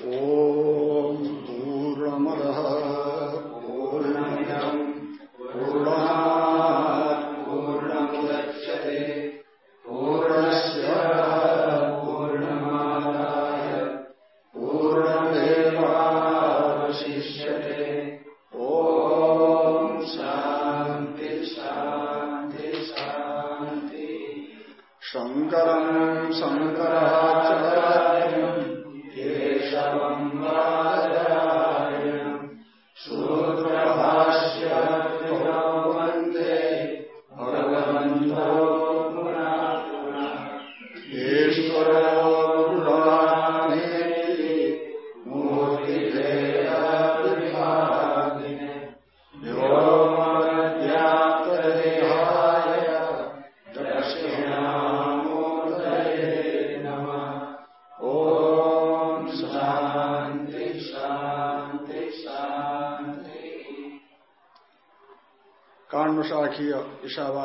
ओ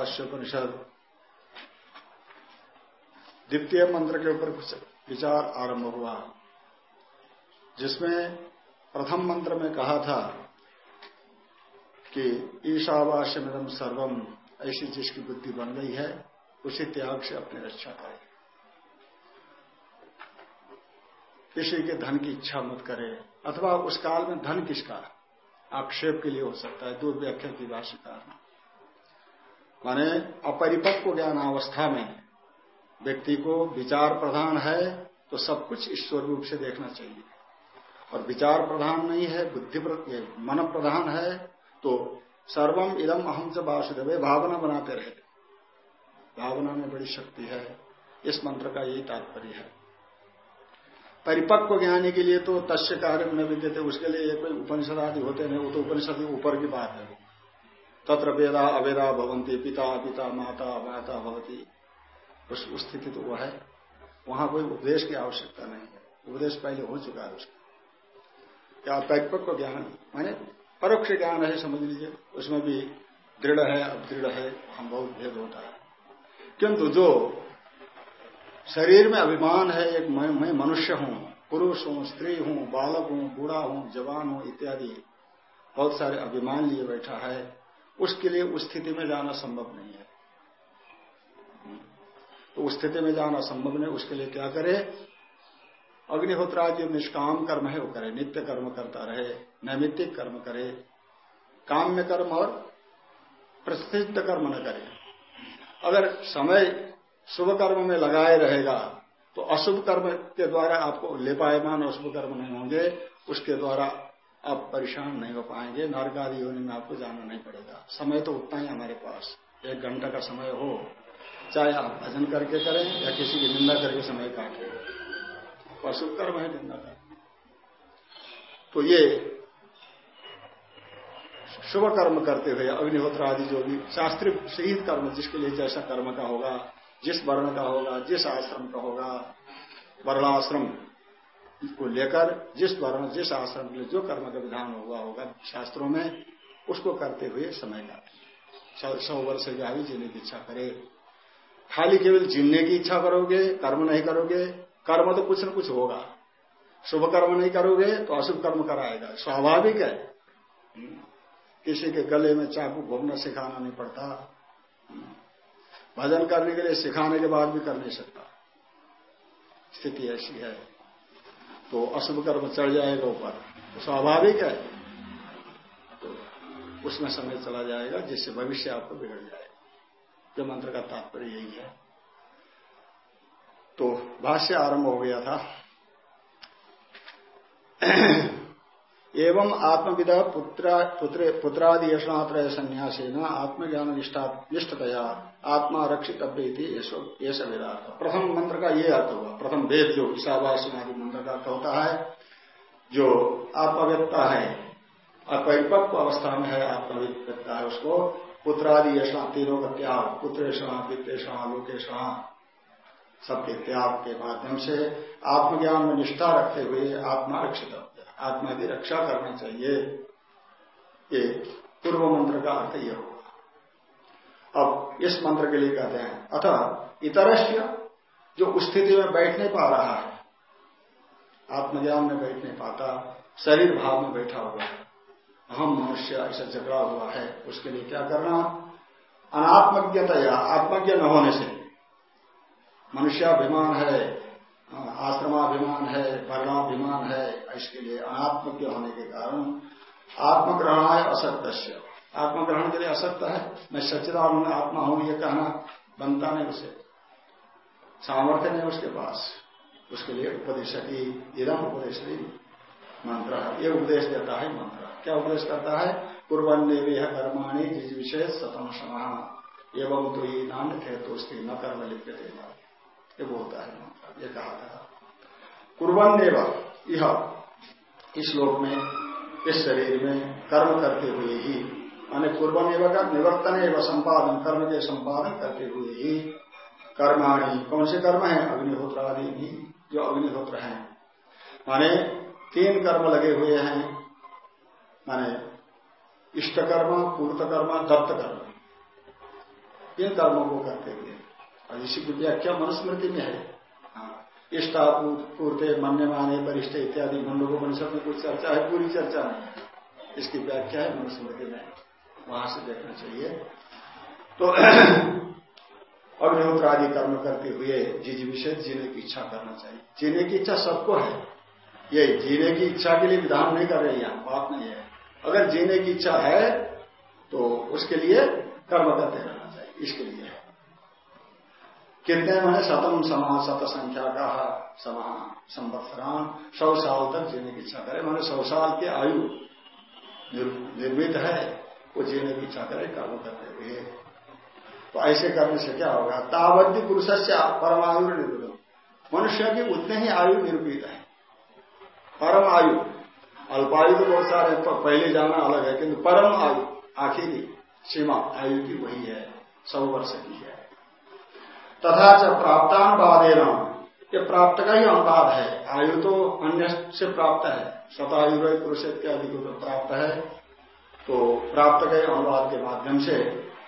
ईशावास्योपनिषद द्वितीय मंत्र के ऊपर कुछ विचार आरंभ हुआ। जिसमें प्रथम मंत्र में कहा था कि ईशावास्यमिदम सर्वम ऐसी जिसकी बुद्धि बन गई है, उसी त्याग से अपनी रक्षा करे। किसी के धन की इच्छा मत करे, अथवा उस काल में धन किसका आक्षेप के लिए हो सकता है, दुर्व्याख्या की भाषिका। माने अपरिपक्व ज्ञान अवस्था में व्यक्ति को विचार प्रधान है तो सब कुछ ईश्वर रूप से देखना चाहिए। और विचार प्रधान नहीं है, बुद्धि मन प्रधान है तो सर्वम इदम अहम च वासुदेव भावना बनाते रहे। भावना में बड़ी शक्ति है, इस मंत्र का यही तात्पर्य है। परिपक्व ज्ञानी के लिए तो तस्य कार्य में न विद्यते, उसके लिए कोई उपनिषद आदि होते नहीं, वो तो उपनिषद ऊपर की बात है। तत्र वेदा अवेदा भवंती पिता पिता माता माता भवती। उस स्थिति तो वह है। वहाँ कोई उपदेश की आवश्यकता नहीं है। उपदेश पहले हो चुका है उसका। क्या परिपक्व ज्ञान माने परोक्ष ज्ञान है समझ लीजिए। उसमें भी दृढ़ है अदृढ़ है हम बहुत भेद होता है। किंतु जो शरीर में अभिमान है एक मैं, मैं मनुष्य हूँ पुरुष हूँ स्त्री हूँ बालक हूँ बूढ़ा हूँ जवान हूँ इत्यादि बहुत सारे अभिमान लिए बैठा है उसके लिए उस स्थिति में जाना संभव नहीं है। तो उस स्थिति में जाना संभव नहीं, उसके लिए क्या करे? अग्निहोत्रा जो निष्काम कर्म है, वो करे। नित्य कर्म करता रहे, नैमित्तिक कर्म करे। काम्य कर्म और प्रसिद्ध कर्म न करे। अगर समय शुभ कर्म में लगाए रहेगा तो अशुभ कर्म के द्वारा आपको लेपायमान अशुभ कर्म नहीं होंगे। उसके द्वारा आप परेशान नहीं हो पाएँगे नरक आदि योनि में आपको जाना नहीं पड़ेगा। समय तो उतना ही हमारे पास। एक घंटा का समय हो, चाहे आप भजन करके करें या किसी की निंदा करके समय काटें। पशु कर्म है निंदा का। तो ये शुभ कर्म करते हुए, अग्निहोत्र आदि जो भी शास्त्रीय शहीद कर्म जिसके लिए जैसा कर्म का होगा, जिस वर्ण का होगा, जिस आश्रम का होगा, वर्णाश्रम को लेकर जिस वर्ण जिस आश्रम के लिए जो कर्म का विधान होगा होगा शास्त्रों में, उसको करते हुए समय का सौ वर्ष की आयु जीने की इच्छा करे। खाली केवल जीने की इच्छा करोगे, कर्म नहीं करोगे, कर्म तो कुछ न कुछ होगा। शुभ कर्म नहीं करोगे तो अशुभ कर्म कराएगा। स्वाभाविक है। किसी के गले में चाकू घूमना सिखाना नहीं पड़ता। भजन करने के लिए सिखाने के बाद भी कर नहीं सकता। स्थिति ऐसी है। तो अशुभ कर्म चढ़ जाएगा ऊपर। तो स्वाभाविक है। तो उसमें समय चला जाएगा, जिससे भविष्य आपको बिगड़ जाएगा। जो मंत्र का तात्पर्य यही है। तो भाष्य आरंभ हो गया था। एवं आत्मविद पुत्रादि यशनात्रय संन्यासी न आत्मज्ञान निष्ठतया आत्मा रक्षित प्रथम मंत्र का ये अर्थ हुआ। प्रथम वेद जो ईशावासनादि मंत्र का अर्थ होता है, जो आत्मव्यक्ता है, अपरिपक्व अवस्था में है आत्मव्यक्ता है उसको, पुत्रादि यशा तीनों का त्याग पुत्रेषणा वित्तेषणा लोकेषणा सबके त्याग के माध्यम से आत्मज्ञान में निष्ठा रखते हुए आत्मा रक्षित आत्मा की रक्षा करनी चाहिए। ये पूर्व मंत्र का अर्थ यह होगा। अब इस मंत्र के लिए कहते हैं, अतः इतरस्य जो उस स्थिति में बैठ नहीं पा रहा है, आत्मज्ञान में बैठ नहीं पाता, शरीर भाव में बैठा हुआ है, अहम मनुष्य ऐसा झगड़ा हुआ है, उसके लिए क्या करना? अनात्मज्ञता या आत्मज्ञ न होने से। मनुष्याभिमान है आश्रमाभिमान है वर्णाभिमान है, इसके लिए अनात्म के होने के कारण आत्मग्रहण है असत्य आत्मग्रहण के लिए असत्य है। मैं सच्चिदानंद आत्मा हूँ, ये कहना बनता नहीं उसे। सामर्थ्य नहीं उसके पास। उसके लिए उपदेश इधम उपदेश मंत्र ये उपदेश देता है मंत्र। क्या उपदेश करता है? पूर्वन देवी है कर्माणी जिस विशेष सतम समान एवं तो ये नान्य थे तो उसकी न कर्म लिप्य थे ये बोलता है। मंत्र ये कहा था। कुर्बन्य यह इस लोक में इस शरीर में कर्म करते हुए ही माने पूर्व का निवर्तन एवं संपादन कर्म के संपादन करते हुए ही कर्माणी कौन से कर्म है? अग्निहोत्र आदि भी जो अग्निहोत्र हैं। माने तीन कर्म लगे हुए हैं। माने इष्ट कर्म पूर्त कर्म दत्त कर्म। इन कर्मों को करते हुए। और इसी की व्याख्या मनुस्मृति में हाँ, इष्टा पूर्ते मन्य माने वरिष्ठ इत्यादि मंडलोपनिषद में कुछ चर्चा है, पूरी चर्चा नहीं इसकी व्याख्या है मनुस्मृति में वहाँ से देखना चाहिए। तो अग्निहोत्र आदि कर्म करते हुए जिज विषय जीने की इच्छा करना चाहिए। जीने की इच्छा सबको है। ये जीने की इच्छा के लिए विधान नहीं कर रहे यहाँ, बात नहीं है। अगर जीने की इच्छा है तो उसके लिए कर्म करते रहना चाहिए। इसके लिए कितने मैंने शतम समा शत संख्या का समा संवत्सरान सौ साल तक जीने की इच्छा करे। मैंने सौ साल की आयु निर्मित है, वो जीने की इच्छा करे, कर्म करते हुए तो ऐसे करने से क्या होगा? तावद्य पुरुष से परमायु निरूपित मनुष्य की उतने ही आयु निरूपित है। परम आयु। अल्पायु तो बहुत सारे पहले जाना अलग है, किंतु परम आयु, आखिरी सीमा, आयु की वही है, सौ वर्ष की है। तथा च प्राप्तानुवादेन ये प्राप्त का ही अनुवाद है। आयु तो अन्य से प्राप्त है। शतायु पुरुष इत्यादि को तो प्राप्त है। तो प्राप्त गए अनुवाद के माध्यम से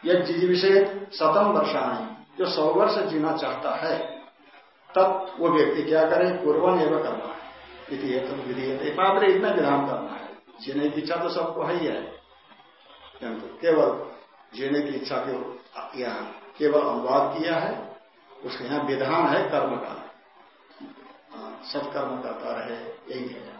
यह जीज विषय शतम वर्षाणी, जो सौ वर्ष जीना चाहता है तब वो व्यक्ति क्या करे? पूर्वन एवं करना है। विधि मात्र इतना विधान करना है। जीने की इच्छा तो सबको है ही है। किंतु केवल जीने की इच्छा के यहाँ केवल अनुवाद किया है उसके यहाँ विधान है कर्म का। हाँ, सत्कर्म करता रहे यही है।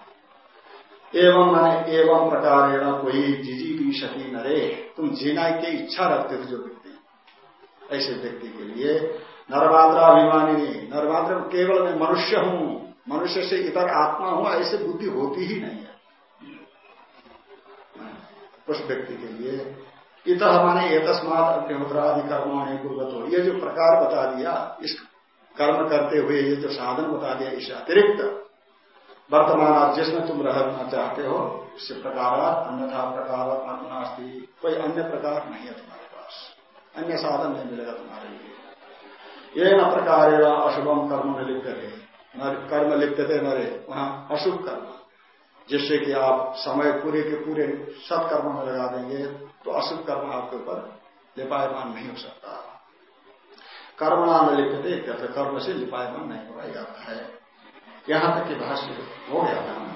एवं माने एवं प्रकार कोई जिजी भी शकी नरे तुम जीना की इच्छा रखते हो जो व्यक्ति। ऐसे व्यक्ति के लिए नरमात्राभिमानी नहीं नरमात्र केवल मैं मनुष्य हूँ मनुष्य से इतर आत्मा हूँ ऐसे बुद्धि होती ही नहीं है। उस व्यक्ति के लिए इत माने एकस्मात अग्निहोत्रादि कर्माणी पूर्वत हो ये जो प्रकार बता दिया, इस कर्म करते हुए, ये जो साधन बता दिया, इस अतिरिक्त वर्तमान जिसमें तुम रहना चाहते हो, इससे प्रकार अन्यथा प्रकार नास्ती। कोई अन्य प्रकार नहीं है तुम्हारे पास। अन्य साधन नहीं मिलेगा तुम्हारे लिए। ये न प्रकार अशुभम कर्म में लिखते थे कर्म लिखते थे नरे वहाँ अशुभ कर्म। जिससे कि आप समय पूरे के पूरे सत्कर्म में लगा देंगे तो अशुभ कर्म आपके ऊपर लिपायमान नहीं हो सकता। कर्म नाम लिखते थे कर्म से लिपायमान नहीं हो जाता है। यहाँ तक कि भाष्य हो गया था।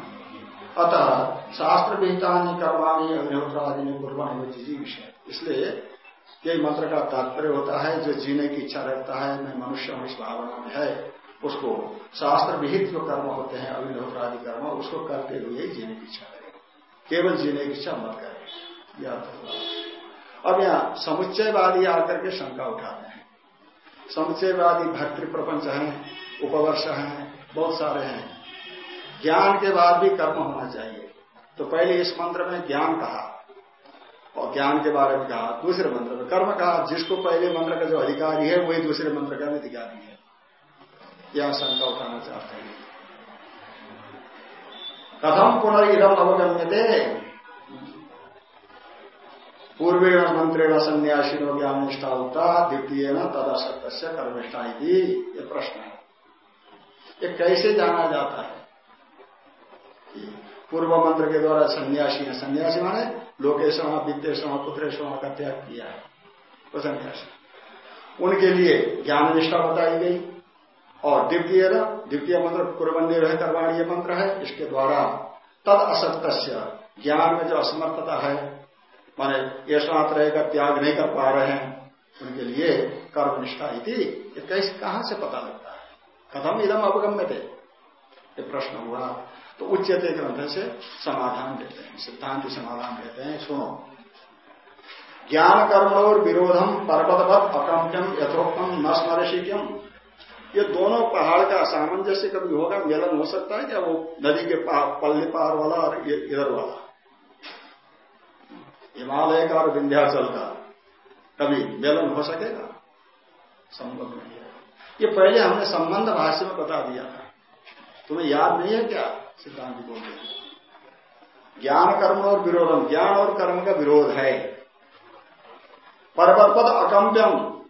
अतः शास्त्र विहिता कर्माणी अग्निहोत्र आदि ने कुर्बानी चीजी विषय इसलिए यही मंत्र का तात्पर्य होता है, जो जीने की इच्छा रखता है, मैं मनुष्य हूँ, इस भावना में है। उसको शास्त्र विहित जो कर्म होते हैं अग्निहोत्र आदि कर्म, उसको करते हुए ही जीने की इच्छा करें। केवल जीने की इच्छा मत करें। यह तो अब यहाँ समुच्चयवादी आकर के शंका उठाते हैं। समुच्चयवादी भक्ति प्रपंच है, उपवर्ष है, बहुत सारे हैं। ज्ञान के बाद भी कर्म होना चाहिए। तो पहले इस मंत्र में ज्ञान कहा और ज्ञान के बारे में कहा, दूसरे मंत्र में। कर्म कहा, जिसको पहले मंत्र का जो अधिकारी है, वही दूसरे मंत्र का भी अधिकारी है। यह शंका उठाना चाहते हैं। कथम पुनर्दम अवगम्य थे पूर्वे मंत्रेण सन्यासीनो ज्ञान निष्ठा होता द्वितीय न तदा सत्य कर्मिष्ठा ये प्रश्न है। ये कैसे जाना जाता है? पूर्व मंत्र के द्वारा सन्यासी है। सन्यासी माने लोकेश्वर विद्येश्वर पुत्रेश्वर का त्याग किया है। वो सन्यासी। उनके लिए ज्ञान निष्ठा बताई गई। और द्वितीय द्वितीय मंत्र कुरबंदी है करवाणी ये मंत्र है, इसके द्वारा तद असक्त ज्ञान में जो असमर्थता है, माने ये त्रय का त्याग नहीं कर पा रहे हैं, उनके लिए कर्मनिष्ठा इति, ये कैसे, कहाँ से पता लगता है? कथम इधम अवगम्य थे ये प्रश्न हुआ तो उच्चते ग्रंथ से समाधान देते हैं, सिद्धांत समाधान देते हैं, सुनो। ज्ञान कर्म और विरोधम पर्वतवत अकम्यम यथोक्तम न स्मरशिक्यम ये दोनों पहाड़ का सामंजस्य कभी होगा? मेलन हो सकता है क्या वो नदी के पल्ले पार वाला और इधर वाला? हिमालय का और विंध्याचल का कभी मेलन हो सकेगा? संभव नहीं है। ये पहले हमने संबंध भाष्य में बता दिया था। तुम्हें याद नहीं है क्या? सिद्धांत बोलते ज्ञान कर्म और विरोधम। ज्ञान और कर्म का विरोध है। पर्वत पद अकम्प्यम।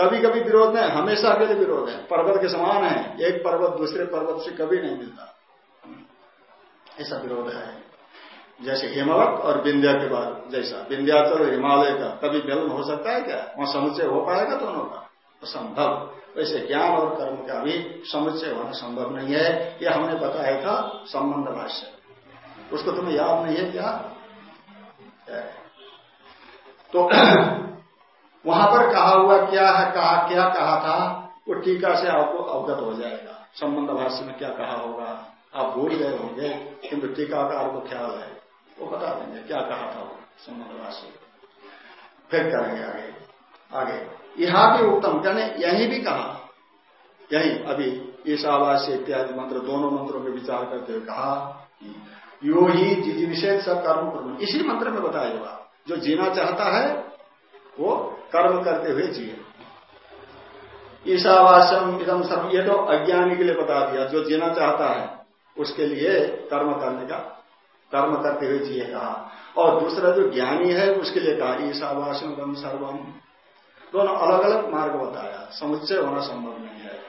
कभी कभी विरोध नहीं, हमेशा के लिए विरोध है। पर्वत के समान है, एक पर्वत दूसरे पर्वत से कभी नहीं मिलता। ऐसा विरोध है। जैसे हिमवत और विंध्या के बाद, जैसा विंध्याचल और हिमालय का, कभी मिलन हो सकता है क्या? वहाँ समुचय हो पाएगा दोनों का? असंभव वैसे ज्ञान और कर्म का भी समुच्चय होना संभव नहीं है। यह हमने बताया था, संबंध भाष्य। उसको तुम्हें याद नहीं है क्या? तो वहाँ पर कहा हुआ क्या है, कहा, क्या कहा था, वो टीका से आपको अवगत हो जाएगा। संबंध भाष्य में क्या कहा होगा, आप भूल गए होंगे, किंतु टीकाकार को ख्याल है। वो बता देंगे क्या कहा था वो संबंध भाष्य फिर करेंगे आगे। आगे। यहाँ भी उत्तम, कहने यही भी कहा। यही, अभी ईशावास्य इत्यादि मंत्र, दोनों मंत्रों में विचार करते हुए कहा यो ही विशेष सब कर्म। इसी मंत्र में बताया जो जीना चाहता है, वो कर्म करते हुए जिए। ईशावासम इदम सर्व, ये तो अज्ञानी के लिए बता दिया, जो जीना चाहता है, उसके लिए कर्म करने का, कर्म करते हुए जिए कहा। और दूसरा जो ज्ञानी है, उसके लिए कहा ईशावासम इदम सर्वम दोनों अलग अलग मार्ग बताया, समुच्चय होना संभव नहीं है।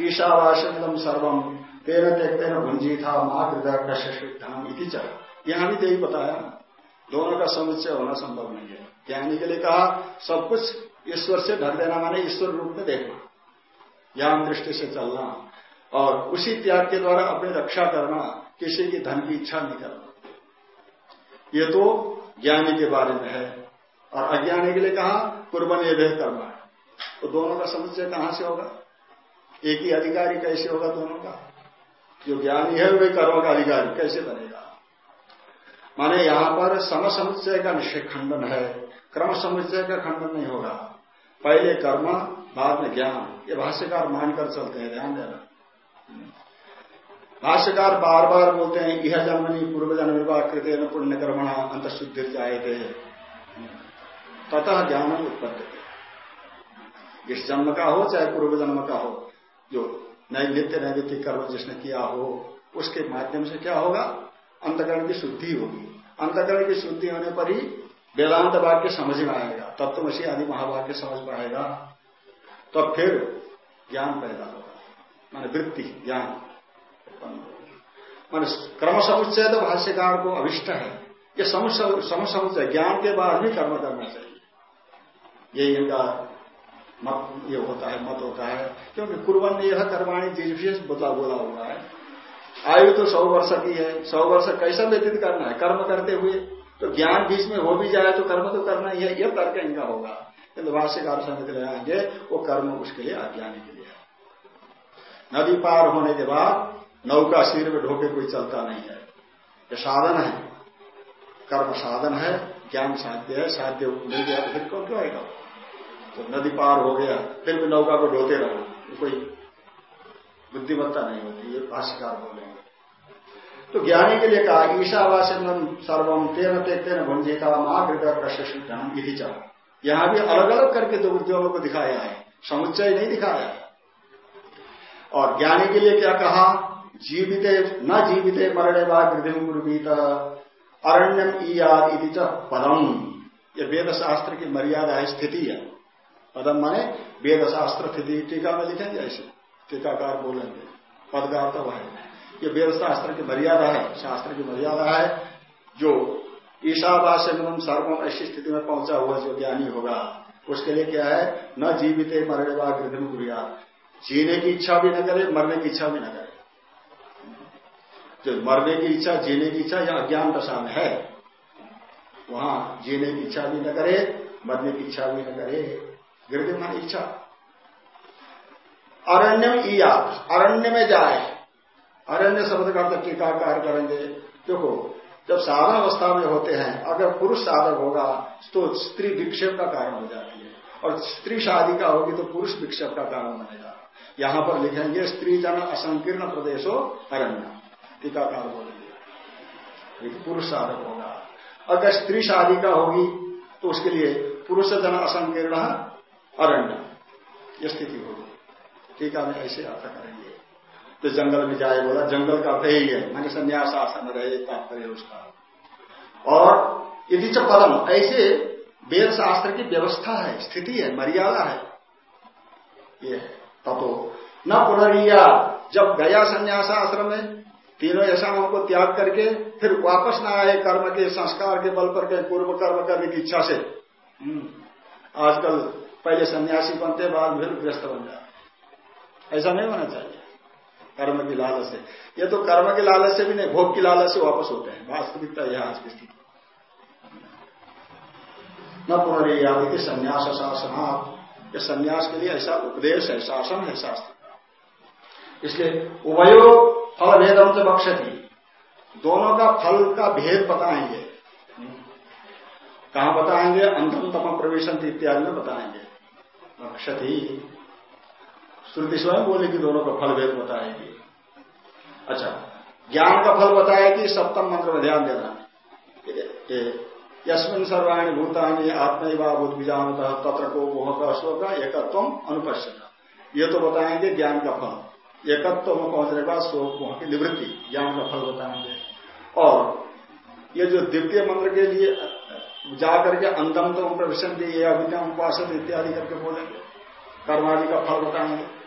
ईशावासम इदम सर्वम तेरह देखते न भुंजी था माँ हृदय कश्यम इति चल। यहाँ भी यही बताया दोनों का समुच्चय होना संभव नहीं है। ज्ञानी के लिए कहा, सब कुछ ईश्वर से ढक देना माने ईश्वर रूप में देखना, ज्ञान दृष्टि से चलना, और उसी त्याग के द्वारा अपनी रक्षा करना, किसी की धन की इच्छा नहीं करना। ये तो ज्ञानी के बारे में है। और अज्ञानी के लिए कहा, कुर्बन ये करना तो दोनों का समुचय कहाँ से होगा? एक ही अधिकारी कैसे होगा दोनों का? जो ज्ञानी है वही कर्म का अधिकारी कैसे बनेगा? माने यहाँ पर सम समुच्चय का निश्चय खंडन है। क्रम समुच्चय का खंडन नहीं होगा। पहले कर्म, बाद में ज्ञान। ये भाष्यकार मानकर चलते हैं, ध्यान देना। भाष्यकार बार बार बोलते हैं यह जन्मनी पूर्व जन्म विवाह कृत्य न पुण्य कर्मणा अंत शुद्धि थे ततः ज्ञान उत्पत्ति। इस जन्म का हो, चाहे पूर्व जन्म का हो, जो नैनित्य नैवित्य कर्म जिसने किया हो, उसके माध्यम से क्या होगा? अंतकरण की शुद्धि होगी। अंतकरण की शुद्धि होने पर ही वेदांत वाक्य समझ में आएगा, तत्वमसी आदि महावाक्य समझ में आएगा तो फिर ज्ञान पैदा होगा। माने वृत्ति, ज्ञान उत्पन्न मान क्रम समुच्चय तो भाष्यकार को अभिष्ट है। ये सम समुच्चय, ज्ञान के बाद भी कर्म करना चाहिए। ये इनका मत, ये होता है, मत होता है। क्योंकि कुर्बन यह कर्माणी चीज़ विशेष बोला बोला हुआ है। आयु तो सौ वर्ष की है। सौ वर्ष कैसा व्यतीत करना है? कर्म करते हुए तो ज्ञान बीच में हो भी जाए तो कर्म तो करना ही है, यह तर्क इनका होगा। किंतु भाष्यकार समिति ले आएँगे वो कर्म उसके लिए अज्ञानी के लिए नदी पार होने के बाद नौका सिर में ढोके कोई चलता नहीं है। ये साधन है। कर्म साधन है, ज्ञान साध्य है, साध्य मिल गया तो फिर कौन क्यों आएगा तो नदी पार हो गया, फिर भी नौका को ढोते रहो तो कोई बुद्धिमत्ता नहीं होती, ये भाष्यकार बोलेंगे तो ज्ञानी के लिए कहा ईशावासन सर्वम तेन तेन भंजिता माँ कृपया प्रशिक्षण विधि यहाँ भी अलग अलग करके दो उद्योगों को दिखाया है। समुच्चय नहीं दिखाया। और ज्ञानी के लिए क्या कहा, जीवित, न जीवित मरणे वृद्धि गुरुवीत अरण्यम ईयाद पदम। ये वेद शास्त्र की मर्यादा है, स्थिति है। पदम माने वेद शास्त्र स्थिति टीका में लिखेंगे ऐसे। टीकाकार बोलेंगे। पद का अर्थ है। ये वेद शास्त्र की मर्यादा है, शास्त्र की मर्यादा है, जो ईशावास सर्वम ऐसी स्थिति में पहुँचा हुआ जो ज्ञानी होगा, उसके लिए क्या है? न जीवित मरणे व गृधम गुरिया जीने की इच्छा भी न करे, मरने की इच्छा भी न करे। जो मरने की इच्छा, जीने की इच्छा या अज्ञान दशा में है, वहाँ जीने की इच्छा भी न करे, मरने की इच्छा भी न करे। मान इच्छा। अरण्य में ईया अरण्य में जाए। अरण्य शब्द का अर्थ टीकाकार करेंगे। देखो, जब साधन अवस्था में होते हैं, अगर पुरुष साधक होगा तो स्त्री विक्षेप का कारण हो जाती है। और स्त्री शादी का होगी तो पुरुष विक्षेप का कारण बनेगा। यहाँ पर लिखेंगे, स्त्री जन असंकीर्ण प्रदेशो अरण्य। टीकाकार बोलेंगे। पुरुष साधक होगा। अगर स्त्री शादी का होगी तो उसके लिए पुरुष जन असंकीर्ण अरण्य। स्थिति होगी। टीका में ऐसे अर्थ करेंगे। तो जंगल में जाए बोला, जंगल का अर्थ ही। है मैंने संन्यास आसन रहे तात्पर्य उसका। और यदि पदम ऐसे वेद शास्त्र की व्यवस्था है, स्थिति है, मर्यादा है, ये ततो न पुनरिया, जब गया संन्यास आश्रम में, तीनों यशाओं को त्याग करके, फिर वापस ना आए कर्म के, संस्कार के, बल पर के, पूर्व कर्म करने की इच्छा से। हम्म। आजकल पहले सन्यासी बनते, बाद फिर व्यस्त बन जाए ऐसा नहीं होना चाहिए। कर्म की लालच से ये तो कर्म की लालच से भी नहीं, भोग की लालच से वापस होते हैं। वास्तविकता यह आज की स्थिति। न पुनरियावती संन्यास शासनात्। ये संन्यास के लिए ऐसा उपदेश है, शासन है शास्त्र। इसलिए उभयो फल भेदम से बक्षती दोनों का फल का भेद बताएँगे। कहा बताएँगे? अंतम तम प्रवेशन इत्यादि में बताएँगे। बक्षती श्रुति स्वयं बोलेगी दोनों का फल भेद बताएगी। अच्छा ज्ञान का फल बताएगी, सप्तम मंत्र में ध्यान देना। यशमिन सर्वाणी भूतानी आत्मनिभाभूत बीजानत तत्र को मोह का शोक एकत्व अनुपस्थित ये तो बताएँगे ज्ञान का फल। एकत्व में पहुँचने के बाद शोक, मोह की निवृत्ति, ज्ञान का फल बताएँगे। और ये जो द्वितीय मंत्र के लिए, जाकर के अंतम तो प्रवेशन दिए अभिज्ञान उपासन इत्यादि करके बोलेंगे। कर्मादि का फल बताएँगे।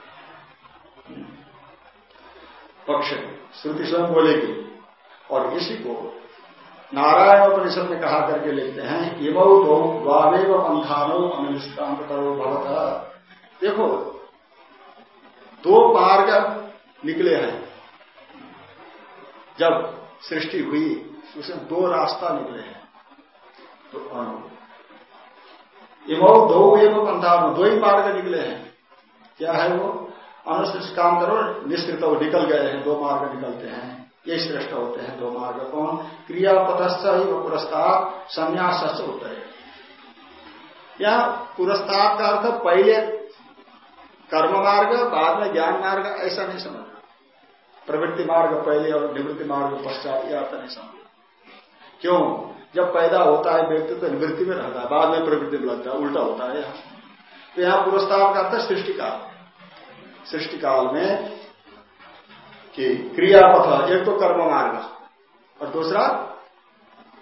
पक्ष श्रुति स्वयं बोलेगी। और इसी को नारायण उपनिषद में कहा करके लिखते हैं, इमौ दो द्वावेव पंथानो अनुष्ठान करो भवत। देखो, दो मार्ग निकले हैं। जब सृष्टि हुई, उसमें दो रास्ता निकले हैं। तो इमो दो एवं पंथानो, दो ही मार्ग निकले हैं। क्या है वो? अनुष्ठ काम करो, निष्कृत हो निकल गए हैं, दो मार्ग निकलते हैं। ये श्रेष्ठ होते हैं दो मार्ग। कौन? क्रियापथस्थ पुरस्कार संन्यास उत्तर या पुरस्कार का अर्थ पहले कर्म मार्ग, बाद में ज्ञान मार्ग, ऐसा नहीं समझना प्रवृत्ति मार्ग पहले और निवृत्ति मार्ग पश्चात यह अर्थ नहीं समझना क्यों? जब पैदा होता है व्यक्ति तो निवृत्ति में रहता है, बाद में प्रवृत्ति में लगता है, उल्टा होता है। यहाँ तो यहाँ पुरस्कार का अर्थ सृष्टि का। सृष्टि काल में कि क्रियापथ, एक तो कर्म मार्ग और दूसरा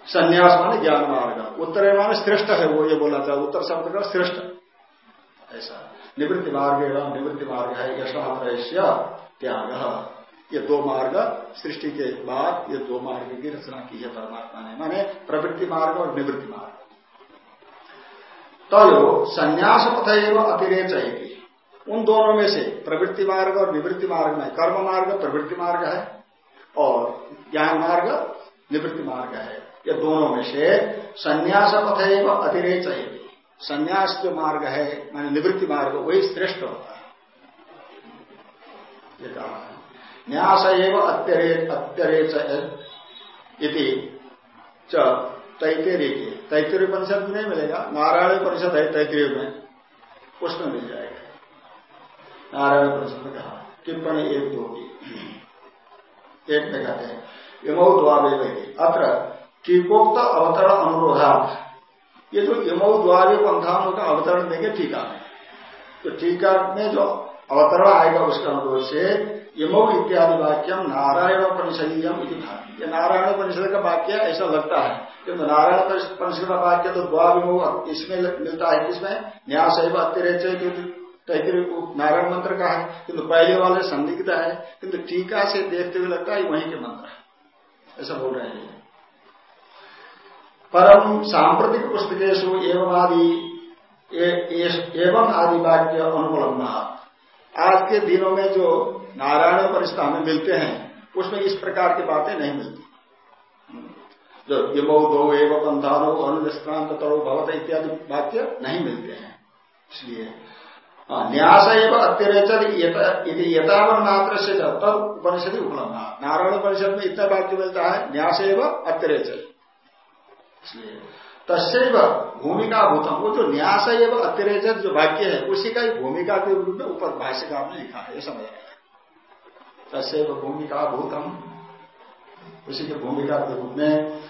संन्यास माने ज्ञान मार्ग। उत्तर माने श्रेष्ठ है, वो ये बोला था, उत्तर शब्द का श्रेष्ठ। ऐसा। निवृत्ति मार्ग एवं निवृत्ति मार्ग है यशमात्र त्याग। ये दो मार्ग, सृष्टि के बाद ये दो मार्ग की रचना की है परमात्मा ने। माने प्रवृत्ति मार्ग और निवृत्ति मार्ग। तो संन्यास पथ एवं अतिरेक चाहिए उन दोनों में से प्रवृत्ति मार्ग और निवृत्ति मार्ग में कर्म मार्ग, प्रवृत्ति मार्ग है, और ज्ञान मार्ग, निवृत्ति मार्ग है। ये दोनों में से संन्यास पथ एवं अतिरेक चाहिए संन्यास जो मार्ग है, माने निवृत्ति मार्ग, वही श्रेष्ठ होता है। ये कहा न्यास एवं अत्यरेच अत्यरेच इति तैतरीय की तैतरीय परिषद में नहीं मिलेगा। नारायण परिषद है तैतरीय में। उसमें मिल जाएगा। नारायण प्रश्न में कहा, टिप्पणी एक दो की एक में कहते हैं, यमो द्वावे अत्र टीकोक्त अवतरण अनुरोधार्थ ये जो यमो द्वावे पंथाओं का अवतरण देंगे, टीका में। तो टीका में जो अवतरण आएगा उसके अनुरोध से, यमो इत्यादि वाक्यम नारायण परिषदीयम ये नारायण परिषद का वाक्य ऐसा लगता है, किंतु नारायण परिषद का वाक्य तो द्वाविमो, इसमें मिलता है किसमें? न्यास अतिरिक्त तैतरी को नारायण मंत्र का है, किंतु पहले वाले संदिग्ध है, किंतु टीका से देखते हुए लगता है वहीं के मंत्र है। ऐसा बोल रहे हैं। परम सांप्रतिक पुस्तकेशु एवं आदि एवं आदि वाक्य अनुपलम्बा आज के दिनों में जो नारायण परिस्थिति हमें मिलते हैं, उसमें इस प्रकार की बातें नहीं मिलती। जो यमो दो एवं पंथानो अनुष्क्रांत तरो भवत इत्यादि वाक्य नहीं मिलते हैं। इसलिए न्यास एवं अत्यरेचर यथावन मात्र से तब उपनिषद उपलब्ध नारायण परिषद में इतना वाक्य मिलता है न्यास एवं इसलिए तस्व भूमिका भूतम वो जो न्यास एवं अत्यरेचर जो वाक्य है उसी का ही भूमिका के रूप में ऊपर भाष्यकार ने लिखा है ये समझ तस्व भूमिका भूतम उसी के भूमिका के रूप में